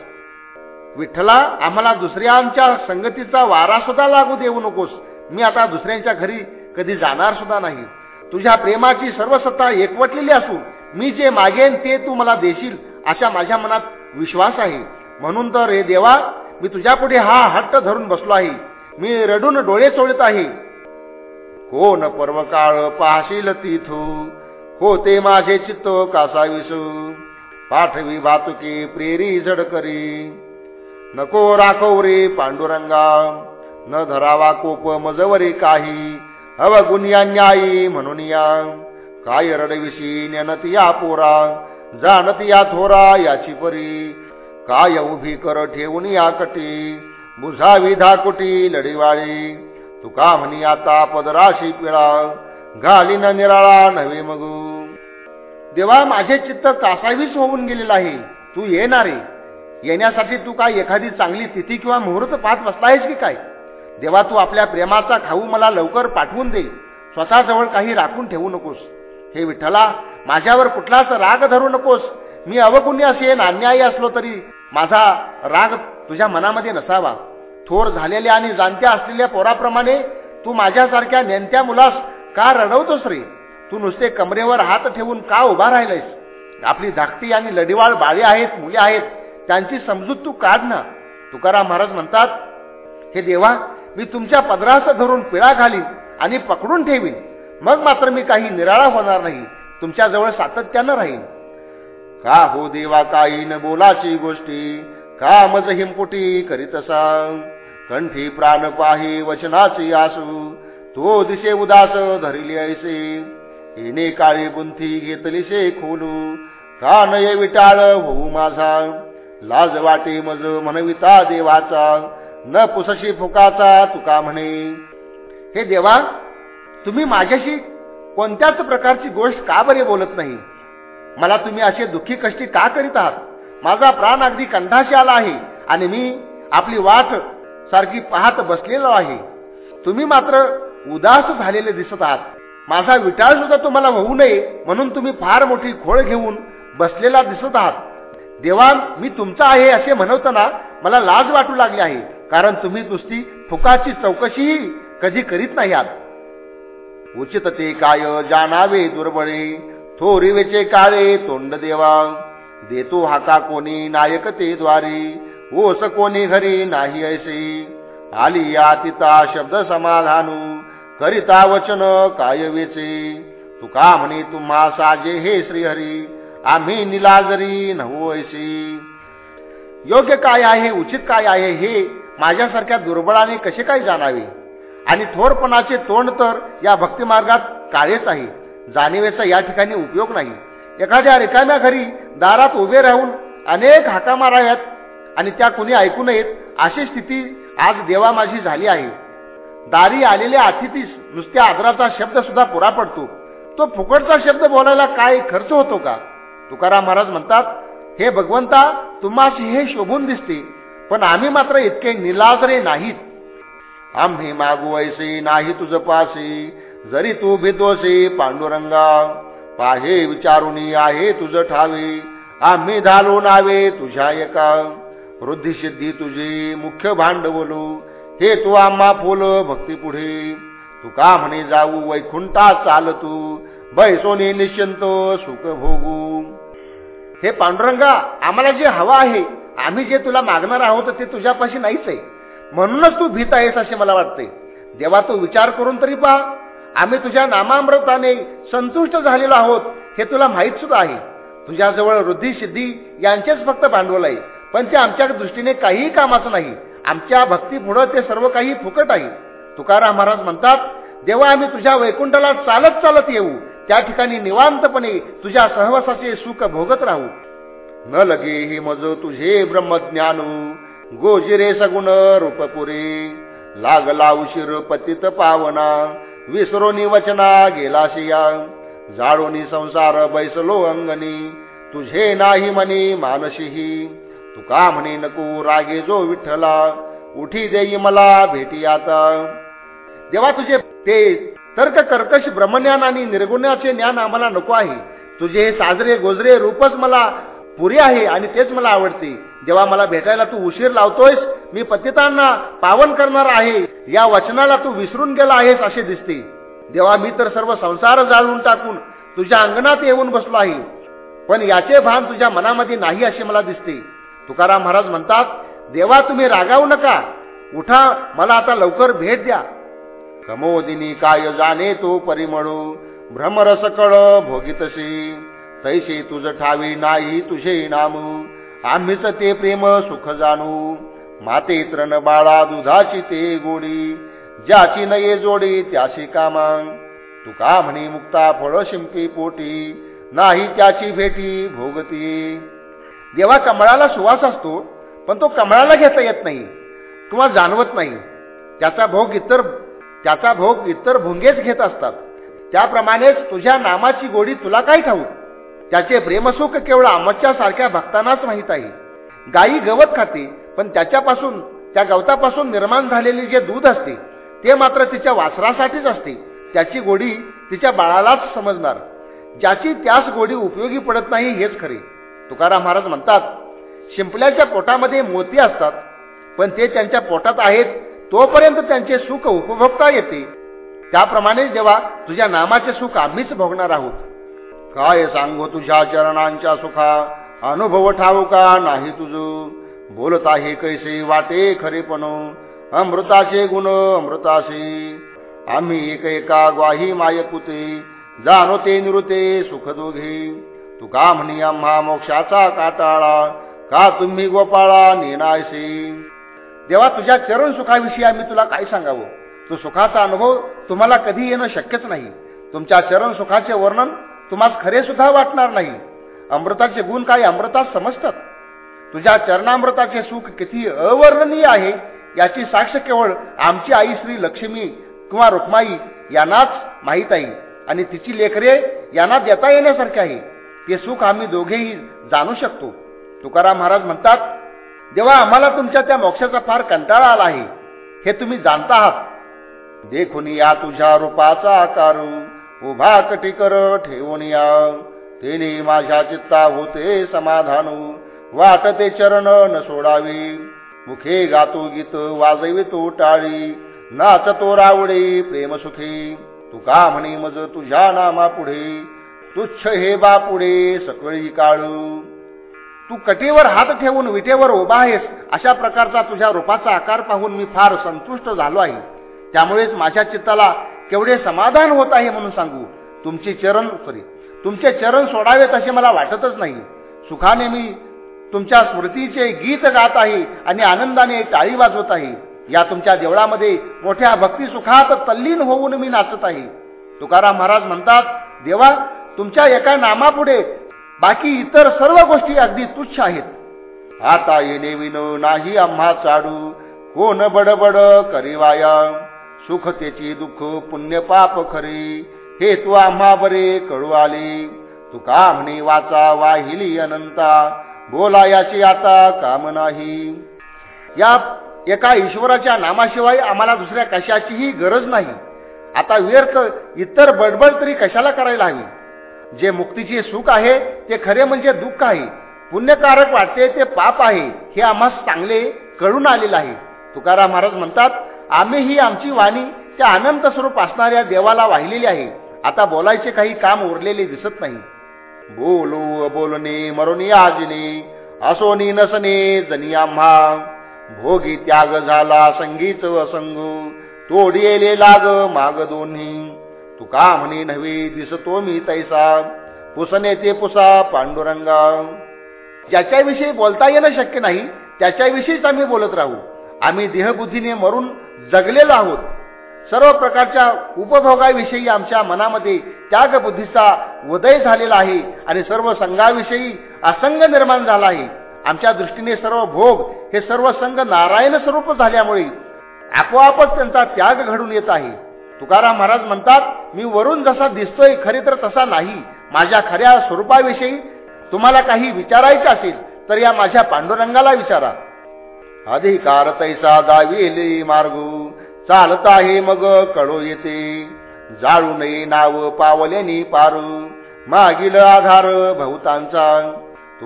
विठ्ठला आम्हाला दुसऱ्यांच्या संगतीचा वारा सुद्धा लागू देऊ नकोस. मी आता दुसऱ्यांच्या घरी कधी जाणार सुद्धा नाही. तुझ्या प्रेमाची सर्व सत्ता एकवटलेली असून मी जे मागेन ते तू मला देशील अशा माझ्या मनात विश्वास आहे. म्हणून तर हे देवा मी तुझ्यापुढे हा हट्ट धरून बसलो आहे. मी रडून डोळे चोळत आहे. हो कोण पर्व काळ पाहशील तिथू. होते माझे चित्त कासाविसू. पाठवी भातुकी प्रेरी झड करी नको राखव रे पांडुरंगा. न धरावा कोप मजवरी काही. अवगुनिया न्यायी म्हणून या. काय रडविशी नेनत या पोरा. जाणत या थोरा याची परी. काय उभी कर ठेवून या कटी. बुझावी धाकुटी लढीवाळी तुका म्हणी आता पदराशी पिळा. घालीन निराळा नव्हे मगू. देवा माझे चित्त कासावीस होऊन गेलेलं आहे. तू येणारे येण्यासाठी तू काय एखादी चांगली तिथी किंवा मुहूर्त पाहत बसला आहेस की काय? देवा तू आपल्या प्रेमाचा खाऊ मला लवकर पाठवून दे. स्वतःजवळ काही राखून ठेवू नकोस. हे विठ्ठला माझ्यावर कुठलाच राग धरू नकोस. मी अवगुण्य असेन अन्यायी असलो तरी. माझा राग तुझ्या मनामध्ये नसावा. थोर झालेल्या आणि जाणत्या असलेल्या पोराप्रमाणे तू माझ्यासारख्या नेणत्या मुलास का रडवतोस रे? तू नुसते कमरेवर हात ठेवून का उभा राहिलायस? आपली धाकटी आणि लढीवाळ बाळी आहेत मुले आहेत त्यांची समजूत तू काढ ना. तुकाराम महाराज म्हणतात हे देवा मी तुमच्या पदरास धरून पिळा घालीन आणि पकडून ठेवीन. मग मात्र मी काही निराळा होणार नाही. तुमच्याजवळ सातत्यानं राहील का हो देवा काही न बोलाची गोष्टी का मज हिमपुटी करीत सांग कंठी प्राण पाही वचनाची आसू तो दिसे उदास धरिली ऐसे. येणे काळी बुंथी घेतलीसे खोलू का नये विटाळ होऊ माझा? लाज वाटे मज म्हणविता देवाचा न पुसशी फुकाचा तुका म्हणे. हे देवा तुम्ही माझ्याशी कोणत्याच प्रकारची गोष्ट का बरे बोलत नाही? मला तुम्ही असे दुःखी कष्टी का करीत आहात? माझा प्राण अगदी कंठाशी आला आहे आणि मी आपली वाट सारखी पाहत बसलेलो आहे. तुम्ही मात्र उदास झालेले दिसत आहात. माझा विटाळ सुद्धा तुम्हाला होऊ नये म्हणून तुम्ही फार मोठी खोळ घेऊन बसलेला दिसत आहात. देवा मी तुमचा आहे असे म्हणवताना मला लाज वाटू लागली आहे कारण तुम्ही नुसती फुकाची चौकशीही कधी करीत नाही आहात. उचित ते काय जानावे दुर्बळे. थोरिवेचे काळे तोंड देवा. देतो हाका कोणी नायक ते द्वारे ओस कोणी घरी नाही ऐसे. आली या तिता शब्द समाधानू. करिता वचन काय वेचे. तुका म्हणे तुम्हा साजे हे श्रीहरी. आम्ही निलाजरी नवो ऐसे. योग्य काय आहे उचित काय आहे हे माझ्यासारख्या दुर्बळाने कसे काय जाणावे? आणि थोरपणाचे तोंड तर या भक्तिमार्गात काळेच आहे. जाणीवेचा या ठिकाणी उपयोग नाही. एखाद्या रिकाम्या घरी दारात उभे राहून अनेक हाका माराव्यात आणि त्या कुणी ऐकू नयेत अशी स्थिती आज देवा माझी झाली आहे. दारी आलेल्या अतिथीस नुसत्या आदराचा शब्द सुद्धा पुरा पडतो. तो फुकटचा शब्द बोलायला काय खर्च होतो का? तुकाराम महाराज म्हणतात हे भगवंता तुम्हाशी हे शोभून दिसते पण आम्ही मात्र इतके निलाजरे नाहीत. आम्ही मागू नाही तुझ पासी. जरी तू भिदोसे पांडुरंगा पाहे विचारून आहे तुझ ठावे. आम्ही धालो नावे तुझ्या एका. वृद्धी सिद्धी तुझी मुख्य भांडवलू हे तू आम्हा फुल भक्ती पुढे. तू का म्हणे जाऊ वैकुंठा चाल तू बैसोनी निश्चिंत सुख भोगू. हे पांडुरंगा आम्हाला जे हवं आहे आम्ही जे तुला मागणार आहोत ते तुझ्यापाशी नाहीच आहे. म्हणूनच तू भीत आहेस असे मला वाटते. देवा तू विचार करून तरी पहा. आम्ही तुझ्या नामामृताने संतुष्ट झालेलो आहोत हे तुला माहीत सुद्धा आहे. तुझ्याजवळ वृद्धी सिद्धी यांचेच फक्त भांडवल आहे. पण ते आमच्या दृष्टीने काहीही कामाचं नाही. आमच्या भक्ती पुढं ते सर्व काही फुकट आहे. तुकाराम महाराज म्हणतात देवा आम्ही तुझ्या वैकुंठाला चालत चालत येऊ. त्या ठिकाणी निवांतपणे तुझ्या सहवासाचे सुख भोगत राहू. न लगे हे मज तुझे ब्रह्मज्ञान. गोजिरे सगुण रूपपुरी. लागला उशीर पतित पावना. विसरोनी वचना गेला शिया. जाळोनी संसार बैसलो अंगणी. तुझे नाही मनी मानशीही तुका म्हणे नको रागे जो विठ्ठला. उठी देई मला भेटी आता. देवा तुझे ते तर्क कर्कश ब्रह्मज्ञान आणि निर्गुण्याचे ज्ञान आम्हाला नको आहे. तुझे हे साजरे गोजरे रूपच मला पुरी आहे आणि तेच मला आवडते. जेव्हा मला भेटायला तू उशीर लावतोयस मी पतितांना पावन करणार आहे या वचनाला तू विसरून गेला आहेस असे दिसते. देवा मी तर सर्व संसार जाळून टाकून तुझ्या अंगणात येऊन बसलो आहे. पण याचे भान तुझ्या मनामध्ये नाही असे मला दिसते. तुकाराम महाराज म्हणतात देवा तुम्ही रागावू नका. उठा मला आता लवकर भेट द्या. कमोदिनी काय जाणे तो परिमळू? भ्रमरस कळ भोगितशी. तैसे तुझ ठावी नाही तुझे नामू. आम्हीच ते प्रेम सुख जाणू. माते तृण बाळा दुधाची ते गोडी. ज्याची नये जोडी त्याशी कामांग तुका म्हणे मुक्ता फळ शिंपी पोटी. नाही त्याची भेटी भोगती. देवा कमळाला सुवास असतो पण तो कमळाला घेता येत नाही. किंवा जाणवत नाही. त्याचा भोग इतर त्याचा भोग इतर भुंगेच घेत असतात. त्याप्रमाणेच तुझ्या नामाची गोडी तुला काय ठाऊ त्याचे प्रेमसुख केवळ आमच्या सारख्या भक्तांनाच माहीत आहे. गायी गवत खाते पण त्याच्यापासून त्या गवतापासून निर्माण झालेले जे दूध असते ते मात्र तिच्या वासरासाठीच असते. त्याची गोडी तिच्या बाळालाच समजणार. ज्याची त्यास गोडी उपयोगी पडत नाही हेच खरे. तुकाराम महाराज म्हणतात शिंपल्याच्या पोटामध्ये मोती असतात पण ते त्यांच्या पोटात आहेत तोपर्यंत त्यांचे सुख उपभोगता येते. त्याप्रमाणे जेव्हा तुझ्या नामाचे सुख आम्हीच भोगणार आहोत. काय सांगू तुझ्या चरणांच्या सुखा? अनुभव ठाऊ का? नाही तुझ. बोलता हे कैसे वाटे खरेपण अमृताचे गुण अमृतासे आम्ही एक एका ग्वाही मायकुते जाणो ते निरुते सुख दोघे. तू का म्हणी आम्हा मोक्षाचा काटाळा. का तुम्ही गोपाळा नेनायसे देवा तुझ्या चरण सुखाविषयी आम्ही तुला काय सांगावं? तो सुखाचा अनुभव तुम्हाला कधी येणं शक्यच नाही. तुमच्या चरण सुखाचे वर्णन तुम्हाला खरे सुद्धा वाटणार नाही. अमृताचे गुण काही अमृतात समजतात? तुझ्या चरणामृताचे सुख किती अवर्णनीय आहे याची साक्ष केवळ आमची आई श्री लक्ष्मी किंवा रुक्माई यांनाच माहीत आहे आणि तिची लेकरे यांना देता येण्यासारखे आहे. ते सुख आम्ही दोघेही जाणू शकतो. तुकाराम महाराज म्हणतात देवा आम्हाला तुमच्या त्या मोक्षाचा फार कंटाळा आला आहे. हे तुम्ही जाणता आहात. देखून या तुझ्या रूपाचा आकारू. उभा कटिकर ठेवून या. तेने माझ्या चित्ता होते समाधान वाटते चरण न सोडावी. मुखे गातो गीत वाजवितो टाळी. नाचतो रावडे प्रेम सुखी. तुका म्हणे मज तुझ्या नामा पुढे तुच्छ हे बापुढे सकळी काळू. तू कटीवर हात ठेवून विटेवर उभा आहेस. अशा प्रकारचा तुझ्या रूपाचा आकार पाहून मी फार संतुष्ट झालो आहे. त्यामुळेच माझ्या चित्ताला केवढे समाधान होत आहे म्हणून सांगू. तुमचे चरण सॉरी तुमचे चरण सोडावेत असे मला वाटतच नाही. सुखाने मी तुमच्या स्मृतीचे गीत गात आहे आणि आनंदाने टाळी वाजवत आहे. या तुमच्या देवळामध्ये मोठ्या भक्ती सुखात तल्लीन होऊन मी नाचत आहे. तुकाराम महाराज म्हणतात देवा तुमच्या एका नामापुढे बाकी इतर सर्व गोष्टी अगदी तुच्छ आहेत. आता येणे विनो नाही आम्हा चाडू. कोण बडबड करीवाया? सुख त्याची दुःख पुण्य पाप खरी. हे तू आम्हा बरे कळू आले. तुका म्हणे वाचा वाहिली अनंता? बोला याची आता काम नाही. या एका ईश्वराच्या नामाशिवाय आम्हाला दुसऱ्या कशाचीही गरज नाही. आता व्यर्थ इतर बडबड तरी कशाला करायला हवी? जे मुक्तीचे सुख आहे ते खरे म्हणजे दुःख आहे. पुण्यकारक वाटते ते पाप आहे. हे आम्हा चांगले कळून आलेलं आहे. तुकाराम महाराज म्हणतात आम्ही ही आमची वाणी त्या अनंत स्वरूप असणाऱ्या देवाला वाहिलेली आहे. आता बोलायचे काही काम उरलेले दिसत नाही. बोलू बोलणे मरुनी आजने असोनी नसने जनी आम्हा. भोगी त्याग झाला संगीत असंग तोडिले लाग माग दोन्ही. तुका म्हणे नव्हे दिसतो मी तैसा पुसने ते पुसा पांडुरंगा. ज्याच्याविषयी बोलता येणं शक्य नाही त्याच्याविषयीच आम्ही बोलत राहू. आम्ही देहबुद्धीने मरून जगलेलो आहोत. सर्व प्रकारच्या उपभोगाविषयी आमच्या मनामध्ये त्यागबुद्धीचा उदय झालेला आहे आणि सर्व संघाविषयी असंग निर्माण झाला आहे. आमच्या दृष्टीने सर्व भोग हे सर्व संघ नारायण स्वरूप झाल्यामुळे आपोआपच त्यांचा त्याग घडून येत आहे. तुकाराम महाराज म्हणतात मी वरून जसा दिसतोय खरी तर तसा नाही. माझ्या खऱ्या स्वरूपाविषयी तुम्हाला काही विचारायचे असेल तर या माझ्या पांडुरंगाला विचारा. अधिकार तैसा दाविले मार्गू. चालत आहे मग कळो येते. जाळू नये नाव पावलेनी पारू. मागील आधार भवतांचा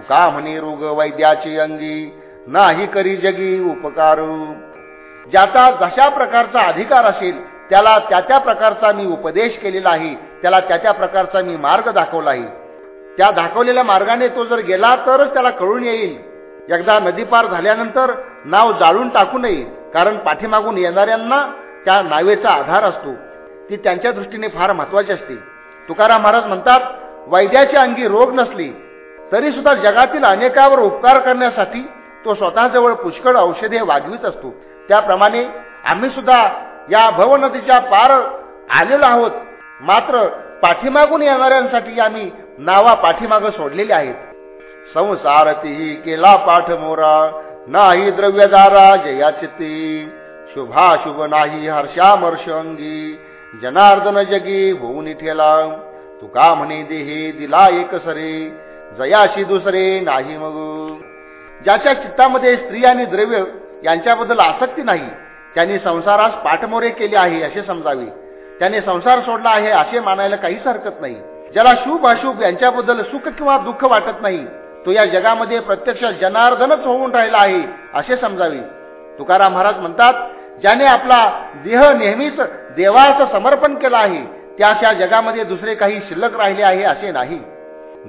का म्हणे रोग वैद्याची अंगी. नाही करी जगी उपकारू. ज्याचा जशा प्रकारचा अधिकार असेल त्याला त्या त्या प्रकारचा मी उपदेश केलेला आहे त्याला त्या त्या प्रकारचा मी मार्ग दाखवला आहे. त्या दाखवलेल्या मार्गाने तो जर गेला तरच त्याला कळून येईल. एकदा नदी पार झाल्यानंतर नाव जाळून टाकू नये कारण पाठीमागून येणाऱ्यांना त्या नावेचा आधार असतो. ती त्यांच्या दृष्टीने फार महत्वाची असते. तुकाराम महाराज म्हणतात वैद्याची अंगी रोग नसली तरी सुद्धा जगातील अनेकावर उपकार करण्यासाठी तो स्वतःजवळ पुष्कळ औषधे वागवीत असतो. त्याप्रमाणे आम्ही सुद्धा या भवनदीच्या पार आलेलो आहोत. मात्र पाठीमागून येणाऱ्यांसाठी आम्ही नावा पाठीमागं सोडलेली आहेत. संसारती केला पाठ मोरा. नाही द्रव्यदारा जया चिती शुभाशुभ नाही हर्षामर्ष अंगी जनार्दन जगी होऊन ठेला. तुका म्हणे देहे दिला एक सरे. जयाशी दुसरे नाही मग. ज्याच्या चित्तामध्ये स्त्री आणि द्रव्य यांच्याबद्दल आसक्ती नाही त्यांनी संसारास पाठमोरे केले आहे असे समजावे. त्याने संसार सोडला आहे असे मानायला काहीच हरकत नाही. ज्याला शुभ अशुभ यांच्याबद्दल सुख किंवा दुःख वाटत नाही तो या जगामध्ये प्रत्यक्ष जनार्दनच होऊन राहिला आहे असे समजावे. तुकाराम महाराज म्हणतात ज्याने आपला देह नेहमीच देवास समर्पण केला आहे त्याच्या जगामध्ये दुसरे काही शिल्लक राहिले आहे असे नाही.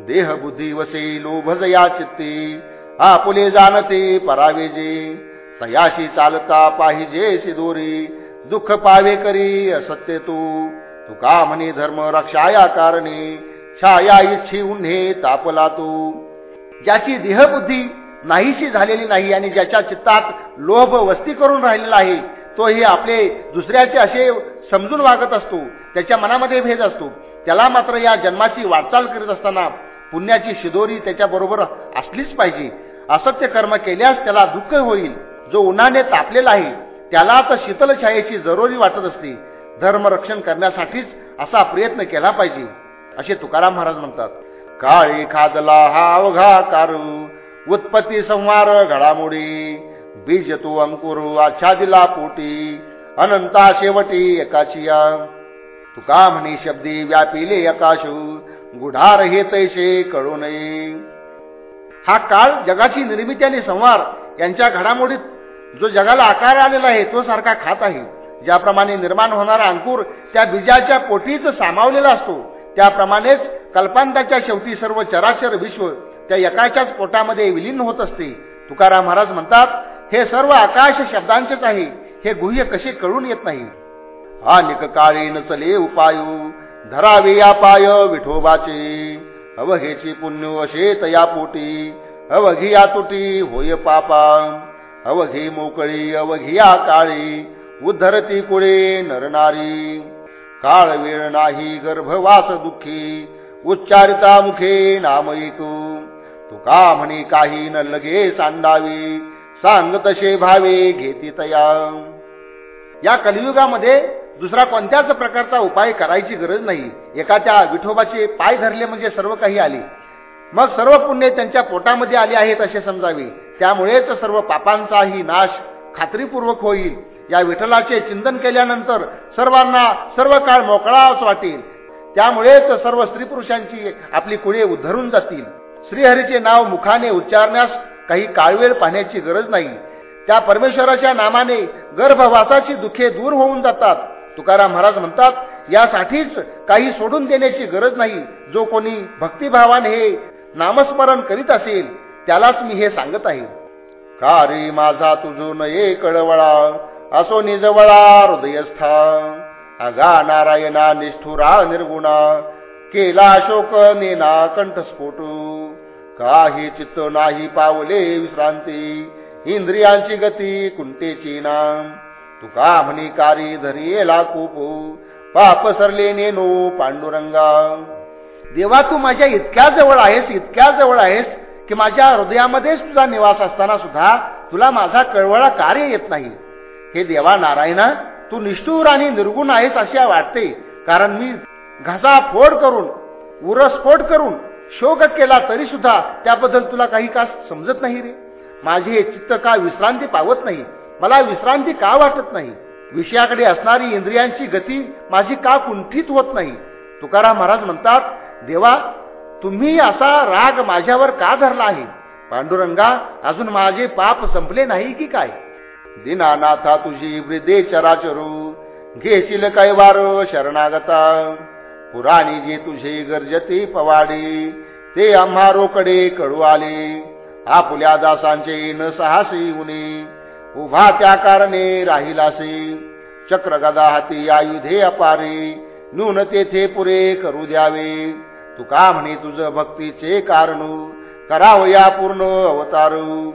देह बुद्धी वसे लोभज या चित्ते आपुले जाणते परावेजे सयाशी चालता पाहिजे सिदोरी दुःख पावे करी असत्य तू. तुका म्हणे धर्म रक्षाया कारणे छाया इच्छी उन्हे तापला तू. ज्याची देहबुद्धी नाहीशी झालेली नाही आणि ज्याच्या चित्तात लोभ वस्ती करून राहिलेला आहे तोही आपले दुसऱ्याचे असे समजून वागत असतो त्याच्या मनामध्ये भेद असतो. त्याला मात्र या जन्माची वाटचाल करीत असताना पुण्याची शिदोरी त्याच्याबरोबर असलीच पाहिजे. असत्य कर्म केल्यास त्याला दुःख होईल. जो उन्हाने तापलेला आहे त्याला तर शीतलछायेची जरुरी वाटत असते. धर्मरक्षण करण्यासाठीच असा प्रयत्न केला पाहिजे असे तुकाराम महाराज म्हणतात. काळी खादला हा अवघा कारू? उत्पत्ती संहार घडामोडी. बीज तू अंकुर आच्छादिला पोटी. अनंता शेवटी एकाची तुका म्हणे शब्दी व्यापिले आकाशू? गुढार हे तैसे कळू नये. हा काळ जगाची निर्मिती आणि संवार यांच्या घडामोडीत जो जगाला आकार आलेला आहे तो सारखा खात आहे. ज्याप्रमाणे निर्माण होणारा अंकुर त्या बीजाच्या पोटीच सामावलेला असतो त्याप्रमाणेच कल्पांताच्या शेवटी सर्व चराचर विश्व त्या एकाच्याच पोटामध्ये विलीन होत असते. तुकाराम महाराज म्हणतात हे सर्व आकाश शब्दांचेच आहे. हे गुह्य कसे कळून येत नाही? हा निककाळी नचले उपायू. धरावे या पाय विठोबाचे अवघेची पुण्य असे तया पोटी अवघी या तुटी होय पापा. अवघी मोकळी अवघी या काळी. उद्धरती कुळे नरनारी काळ वेळ नाही गर्भवास दुःखी उच्चारिता मुखे नाम ऐकू. तुका म्हणे काही न लगे सांडावी सांग तसे भावे घेती तया. या कलियुगामध्ये दुसरा कोणत्याच प्रकारचा उपाय करायची गरज नाही. एखाद्या विठोबाचे पाय धरले म्हणजे सर्व काही आले. मग सर्व पुण्य त्यांच्या पोटामध्ये आले आहेत असे समजावे. त्यामुळेच सर्व पापांचाही नाश खात्रीपूर्वक होईल. या विठ्ठलाचे चिंतन केल्यानंतर सर्वांना सर्व काळ मोकळाच वाटेल. त्यामुळेच सर्व स्त्री पुरुषांची आपली कुळे उद्धरून जातील. श्रीहरीचे नाव मुखाने उच्चारण्यास काही काळवेळ पाहण्याची गरज नाही. त्या परमेश्वराच्या नामाने गर्भवासाची दुःखे दूर होऊन जातात. तुकाराम महाराज म्हणतात यासाठीच काही सोडून देण्याची गरज नाही. जो कोणी भक्तिभावाने हे नामस्मरण करीत असेल त्यालाच मी हे सांगत आहे. का रे माझा तुझून एक कळवळा? असो निजवळा हृदयस्था अगा नारायणा निष्ठुरा निर्गुणा. केला अशोक नेना कंठस्फोट. काही चित्त नाही पावले विश्रांती. इंद्रियांची गती कुंटेची नाम. तुका म्हणी कारी धरियेला खूप पाप सरले नेनो पांडुरंगा. देवा तू माझ्या इतक्या जवळ आहेस इतक्या जवळ आहेस की माझ्या हृदयामध्येच तुझा निवास असताना सुद्धा तुला माझा कळवळा कार्य येत नाही. हे देवा नारायणा तू निष्ठूर आणि निर्गुण आहेस असे वाटते. कारण मी घसा फोड करून उरसफोड करून शोक केला तरी सुद्धा त्याबद्दल तुला काही का समजत नाही रे? माझे हे चित्त का विश्रांती पावत नाही? मला विश्रांती का वाटत नाही? विषयाकडे असणारी इंद्रियांची गती माझी का कुंठित होत नाही? तुकाराम महाराज म्हणतात देवा तुम्ही असा राग माझ्यावर का धरला आहे? पांडुरंगा अजून माझे पाप संपले नाही की काय? दिनानाथा तुझी वृद्धे चराचरू. घेशील काय वार शरणागता? पुराणी जे तुझे गरजते पवाडे ते आम्हा रोकडे कडू आले. आपुल्या दासांचे न साहसी उने उभा त्या कारणे राहिलासे. चक्र गदा हाती आयुधे अपारे नून तेथे पुरे करू द्यावे. तू का म्हणे तुझ भक्तीचे कारण? करावया पूर्ण अवतारू.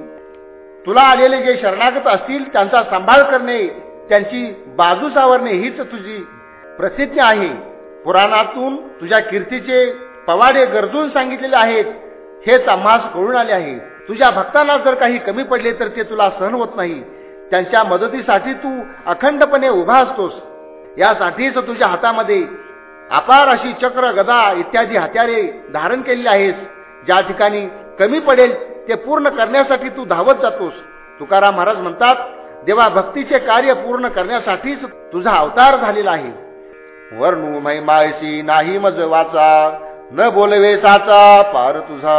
तुला आलेले जे शरणागत असतील त्यांचा सांभाळ करणे त्यांची बाजू सावरणे हीच तुझी प्रसिद्धी आहे. पुराणातून तुझ्या कीर्तीचे पवाडे गरजून सांगितलेले आहेत. हेच आम्हास कळून आले आहे. तुझ्या भक्तांना जर काही कमी पडले तर ते तुला सहन होत नाही. त्यांच्या मदतीसाठी तू अखंडपणे उभा असतोस. यासाठीच तुझ्या हातामध्ये अपार अशी चक्र गदा इत्यादी हत्यारे धारण केलेली आहेस ज्या ठिकाणी कमी पडेल ते पूर्ण करण्यासाठी तू धावत जातोस. तुकाराम महाराज म्हणतात देवा भक्तीचे कार्य पूर्ण करण्यासाठीच तुझा अवतार झालेला आहे. वर्णू महिमायसी नाही मज वाचा न बोलवे साचा पार तुझा.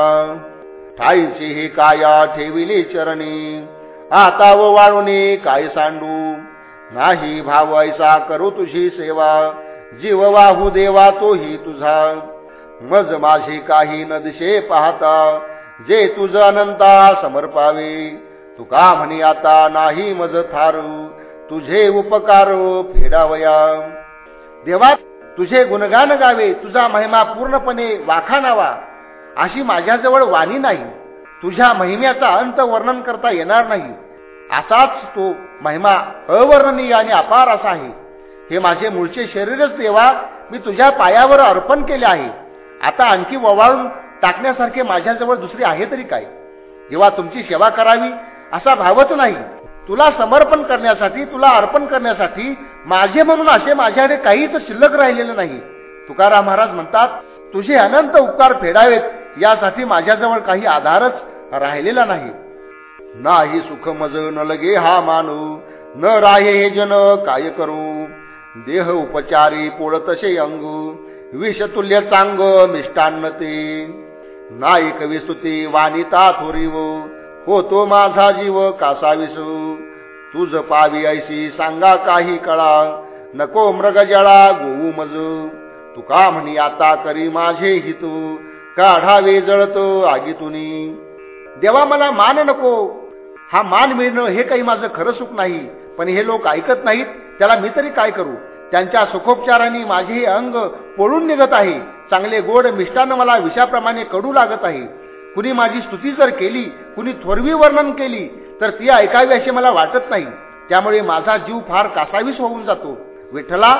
ठाईची ही काया ठेविली चरणी आता व वाळूने काय सांडू. नाही भाव ऐसा करू तुझी सेवा जीव वाहू देवा तोही तुझा. मज माझी काही न दिशे पाहता जे तुझ अनंता समर्पावे तुका म्हणी आता नाही मज थारू. तुझे उपकार फेडावया. देवा तुझे गुणगान गावे तुझा महिमा पूर्णपणे वाखाणावा. अशी माझ्याजवळ वाणी नाही. तुझ्या महिम्याचा अंत वर्णन करता येणार नाही. असाच तो महिमा अवर्णनीय आणि अपार असा आहे. हे माझे मूळचे शरीरच देवा मी तुझ्या पायावर अर्पण केले आहे. आता आणखी ववाळून टाकण्यासारखे माझ्याजवळ दुसरे आहे तरी काय? जेव्हा तुमची सेवा करावी असा भावच नाही. तुला समर्पण करण्यासाठी तुला अर्पण करण्यासाठी माझे म्हणून असे माझ्याकडे काहीच शिल्लक राहिलेले नाही. तुकाराम महाराज म्हणतात तुझे अनंत उपकार फेडावेत यासाठी माझ्याजवळ काही आधारच राहिलेला नाही. नाही सुख मज न लगे हा मानू न राहे हे जन काय करू? देह उपचारी पोळ तसे अंग विषतुल्य चांग मिष्टान्न ते. नाईक विसुती वानिता थोरीव होतो माझा जीव कासाविसू. तुझ पावी ऐशी सांगा काही कळा नको मृग जळा गोऊ मज. तुका म्हणी आता करी माझे हितू काढावे जळतो आगीतुनी. देवा मला मान नको हा मान मिळणं हे काही माझं खरं सुख नाही पण हे लोक ऐकत नाहीत त्याला मी तरी काय करू? त्यांच्या सुखोपचारांनी माझेही अंग पळून निघत आहे. चांगले गोड मिष्टान मला विषाप्रमाणे कडू लागत आहे. कुणी माझी स्तुती जर केली कुणी थोरवी वर्णन केली तर ती ऐकावी असे मला वाटत नाही. त्यामुळे माझा जीव फार कासावीस होऊन जातो. विठ्ठला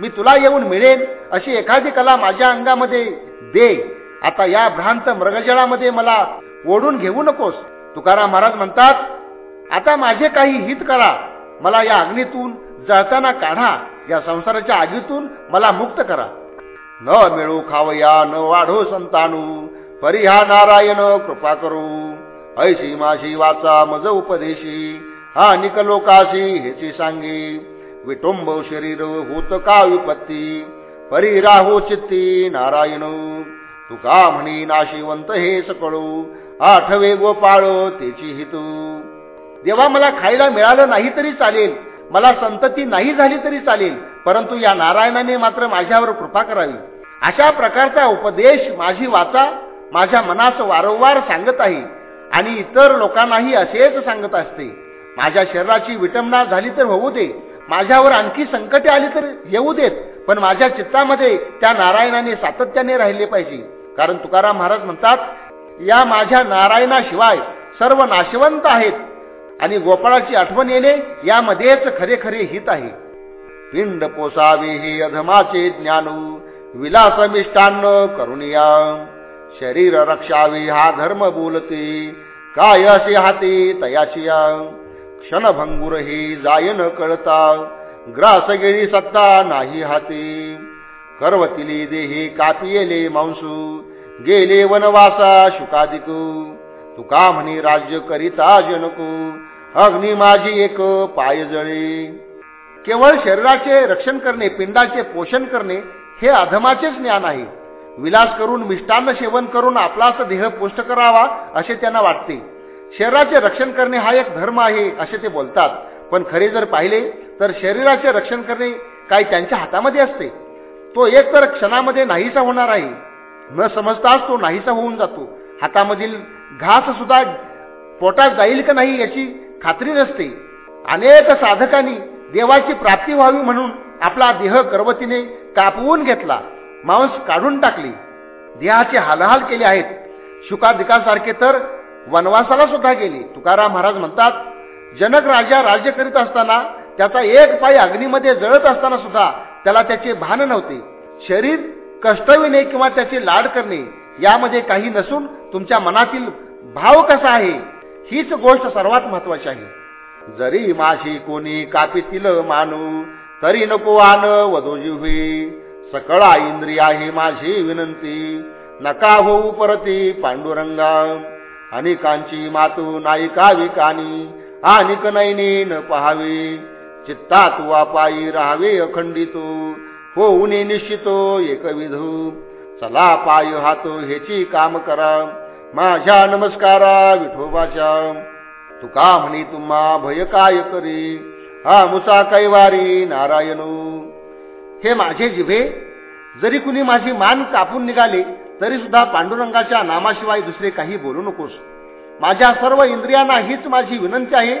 मी तुला येऊन मिळेन अशी एखादी कला माझ्या अंगामध्ये दे. आता या भ्रांत मृगजळामध्ये मला ओढून घेऊ नकोस. तुकाराम महाराज म्हणतात आता माझे काही हित करा. मला या अग्नीतून जळताना काढा. या संसाराच्या आगीतून मला मुक्त करा. न मिळू खावया न वाढो संतानू. परिहा नारायण कृपा करू. ऐशी माशी वाचा मज उपदेशी. हा निकलोकाशी हेची सांगी. विटुंब शरीर होत का विपत्ती? परिराहो चित्ती नारायण. तुका म्हणी नाशिवंत हे सकळू. आठवे गोपाळ तेची हितू. देवा मला खायला मिळालं नाही तरी चालेल. मला संतती नाही झाली तरी चालेल परंतु या नारायणाने मात्र माझ्यावर कृपा करावी. अशा प्रकारचा उपदेश माझी वाचा माझ्या मनास वारंवार सांगत आहे आणि इतर लोकांनाही असेच सांगत असते. माझ्या शरीराची विटंबना झाली तर होऊ दे माझ्यावर आणखी संकटे आली तर येऊ देत पण माझ्या चित्तामध्ये त्या नारायणाने सातत्याने राहिले पाहिजे. कारण तुकाराम महाराज म्हणतात या माझ्या नारायणाशिवाय सर्व नाशवंत आहेत. आणि गोपाळाची आठवण येणे यामध्येच खरे खरे हित आहे. पिंड पोसावे हे अधमाचे ज्ञानू विलास मिष्टान्न करुणिया. शरीर रक्षावे हा धर्म बोलते काय असे हाते तयाशिया. क्षणभंगुर हे जायन कळता ग्रास गेली सत्ता नाही हाते. करवतिली देहे कापियले मांसू गेले वनवासा शुकादिकू. तुका म्हणे राज्य करिता जनकू अग्नी माझी एक पाय जळे. केवळ शरीराचे रक्षण करणे पिंडाचे पोषण करणे हे अधमाचेच ज्ञान आहे. विलास करून मिष्टान्न सेवन करून आपलाच देह पुष्ट करावा असे त्यांना वाटते. शरीराचे रक्षण करणे हा एक धर्म आहे असे ते बोलतात. पण खरे जर पाहिले तर शरीराचे रक्षण करणे काही त्यांच्या हातामध्ये असते? तो एक तर क्षणामध्ये नाहीसा होणार आहे. न समजताच तो नाहीसा होऊन जातो. हातामधील घास सुद्धा पोटात जाईल का नाही याची खात्री नसते. अनेक साधकांनी देवाची प्राप्ती व्हावी म्हणून आपला देह गर्भतीने कापवून घेतला. मांस काढून टाकले. देहाचे हालहाल केले आहेत. शुकाधिकासारखे तर वनवासाला सुद्धा गेले. तुकाराम महाराज म्हणतात जनक राजा राज्य करीत असताना त्याचा एक पाय अग्नीमध्ये जळत असताना सुद्धा त्याला त्याचे भान नव्हते. शरीर कष्टविणे किंवा त्याचे लाड करणे यामध्ये काही नसून तुमच्या मनातील भाव कसा आहे? हीच गोष्ट सर्वात महत्वाची आहे. जरी माझी कोणी कापितील मानू तरी नको आन वधोजी सकळा इंद्रिया ही माझी विनंती. नका होऊ परती पांडुरंगा. अनेकांची मातू नायिका विकानी अनिक नैनी न पहावे. चित्तात वापाई राहावे अखंडितो. होऊन निश्चितो एकविधू. चला पाय हातो ह्याची काम करा. माझ्या नमस्कारा विठोबाच्या तुका म्हणी तुम्हा भय काय करी हा मुसा कैवारी नारायणू. हे माझे जिभे जरी कुणी माझी मान कापून निघाले तरी सुद्धा पांडुरंगाच्या नामाशिवाय दुसरे काही बोलू नकोस. माझ्या सर्व इंद्रियांना हीच माझी विनंती आहे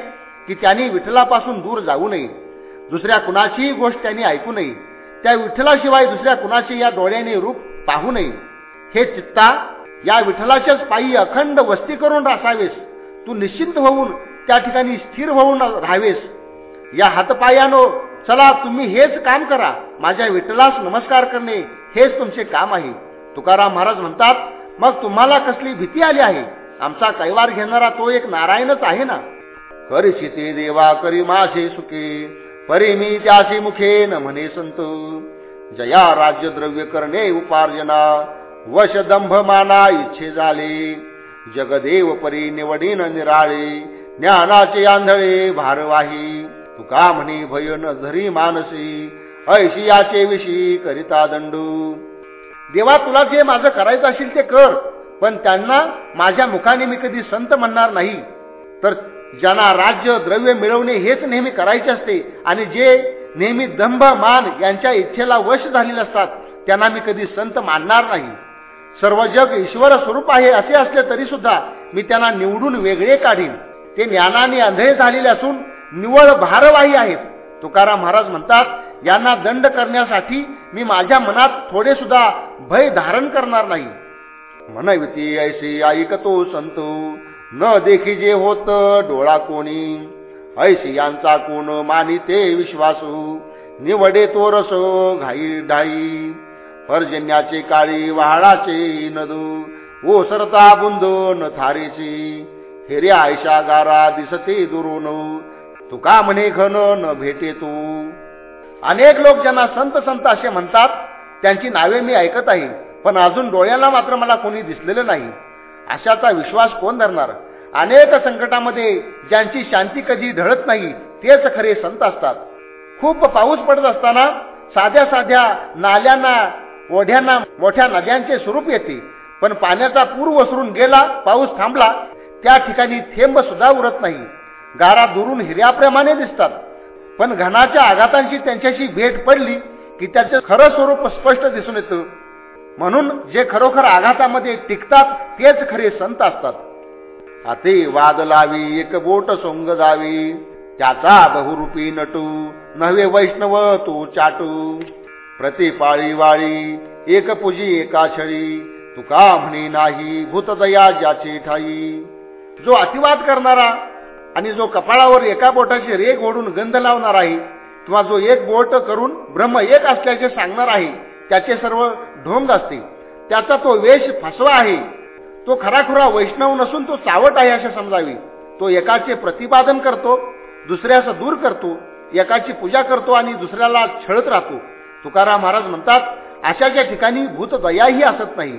की त्यांनी विठ्ठलापासून दूर जाऊ नये. दुसऱ्या कुणाचीही गोष्ट त्यांनी ऐकू नये. त्या विठ्ठलाशिवाय दुसऱ्या कुणाचे या डोळ्याने रूप पाहू नये. हे चित्ता या विठ्ठलाच्याच पायी अखंड वस्ती करून रासावेस. तू निश्चिंत होऊन त्या ठिकाणी स्थिर होऊन राहावेस. या हातपायानो चला तुम्ही हेच काम करा. माझ्या विठ्ठलास नमस्कार करणे हेच तुमचे काम आहे. तुकाराम महाराज म्हणतात मग तुम्हाला कसली भीती आली आहे? आमचा कैवार घेणारा तो एक नारायणच आहे ना? करिशिते देवा करी माझे सुखे परी मी त्याचे मुखे न म्हणे संत. जया राज्य द्रव्य करणे उपार्जना वश दंभ माना इच्छे झाले. जगदेव परी निवडीन निराळे ज्ञानाचे आंधळे भारवाही. तुका म्हणे भय न धरी मानसी ऐशियाचे विषयी करिता दंडू. देवा तुला जे माझं करायचं असेल ते कर पण त्यांना माझ्या मुखाने मी कधी संत म्हणणार नाही. तर ज्यांना राज्य द्रव्य मिळवणे हेच नेहमी करायचे असते आणि जे नेहमी दंभ मान यांच्या इच्छेला वश झालेले असतात त्यांना मी कधी संत मानणार नाही. सर्व जग ईश्वर स्वरूप आहे असे असले तरी सुद्धा मी त्यांना निवडून वेगळे काढीन. ते ज्ञानाने अंधळे झालेले असून निवळ भारवाही आहेत. तुकाराम महाराज म्हणतात यांना दंड करण्यासाठी मी माझ्या मनात थोडे सुद्धा भय धारण करणार नाही. म्हणविती ऐशी ऐकतो संत न देखी जे होत डोळा कोणी. ऐशी यांचा कोण मानिते विश्वासू. निवडे तो रस घाई ढाई. पर्जन्याचे काळी वहाडाचे नदू ओसरता बुंद न थारेची आयशा गारा दिसते दुरून तुका म्हणे घन न भेटे तू. अनेक लोक ज्यांना संत संत असे म्हणतात त्यांची नावे मी ऐकत आहे पण अजून डोळ्याला मात्र मला कोणी दिसलेलं नाही. अशाचा विश्वास कोण धरणार? अनेक संकटामध्ये ज्यांची शांती कधी ढळत नाही तेच खरे संत असतात. खूप पाऊस पडत असताना साध्या साध्या नाल्यांना ओढ्यांना मोठ्या नद्यांचे स्वरूप येते. पण पाण्याचा पूर वसरून गेला पाऊस थांबला त्या ठिकाणी थेंब सुद्धा उरत नाही. गारा दुरून हिऱ्याप्रमाणे दिसतात. पण घनाच्या आघातांची त्यांच्याशी भेट पडली की त्याचे खरं स्वरूप स्पष्ट दिसून येतं. म्हणून जे खरोखर आघातामध्ये टिकतात तेच खरे संत असतात. अते वाद लावी एक बोट सोंग जावी. त्याचा बहुरूपी नटू नव्हे वैष्णव तू चाटू. प्रतिपाळी वाळी एक पुजी एका छळी. तुका म्हणे नाही भूतदया ज्याची ठाई. जो अतिवाद करणारा आणि जो कपाळावर एका बोटाची रेग ओढून गंध लावणार आहे किंवा जो एक बोट करून ब्रह्म एक असल्याचे सांगणार आहे त्याचे सर्व ढोंग असते त्याचा तो वेश फसवा आहे. तो खराखुरा वैष्णव नसून तो चावट आहे असे समजावी. तो एकाचे प्रतिपादन करतो दुसऱ्यास दूर करतो एकाची पूजा करतो आणि दुसऱ्याला छळत राहतो. तुकाराम महाराज म्हणतात अशाच्या ठिकाणी भूत दयाही असत नाही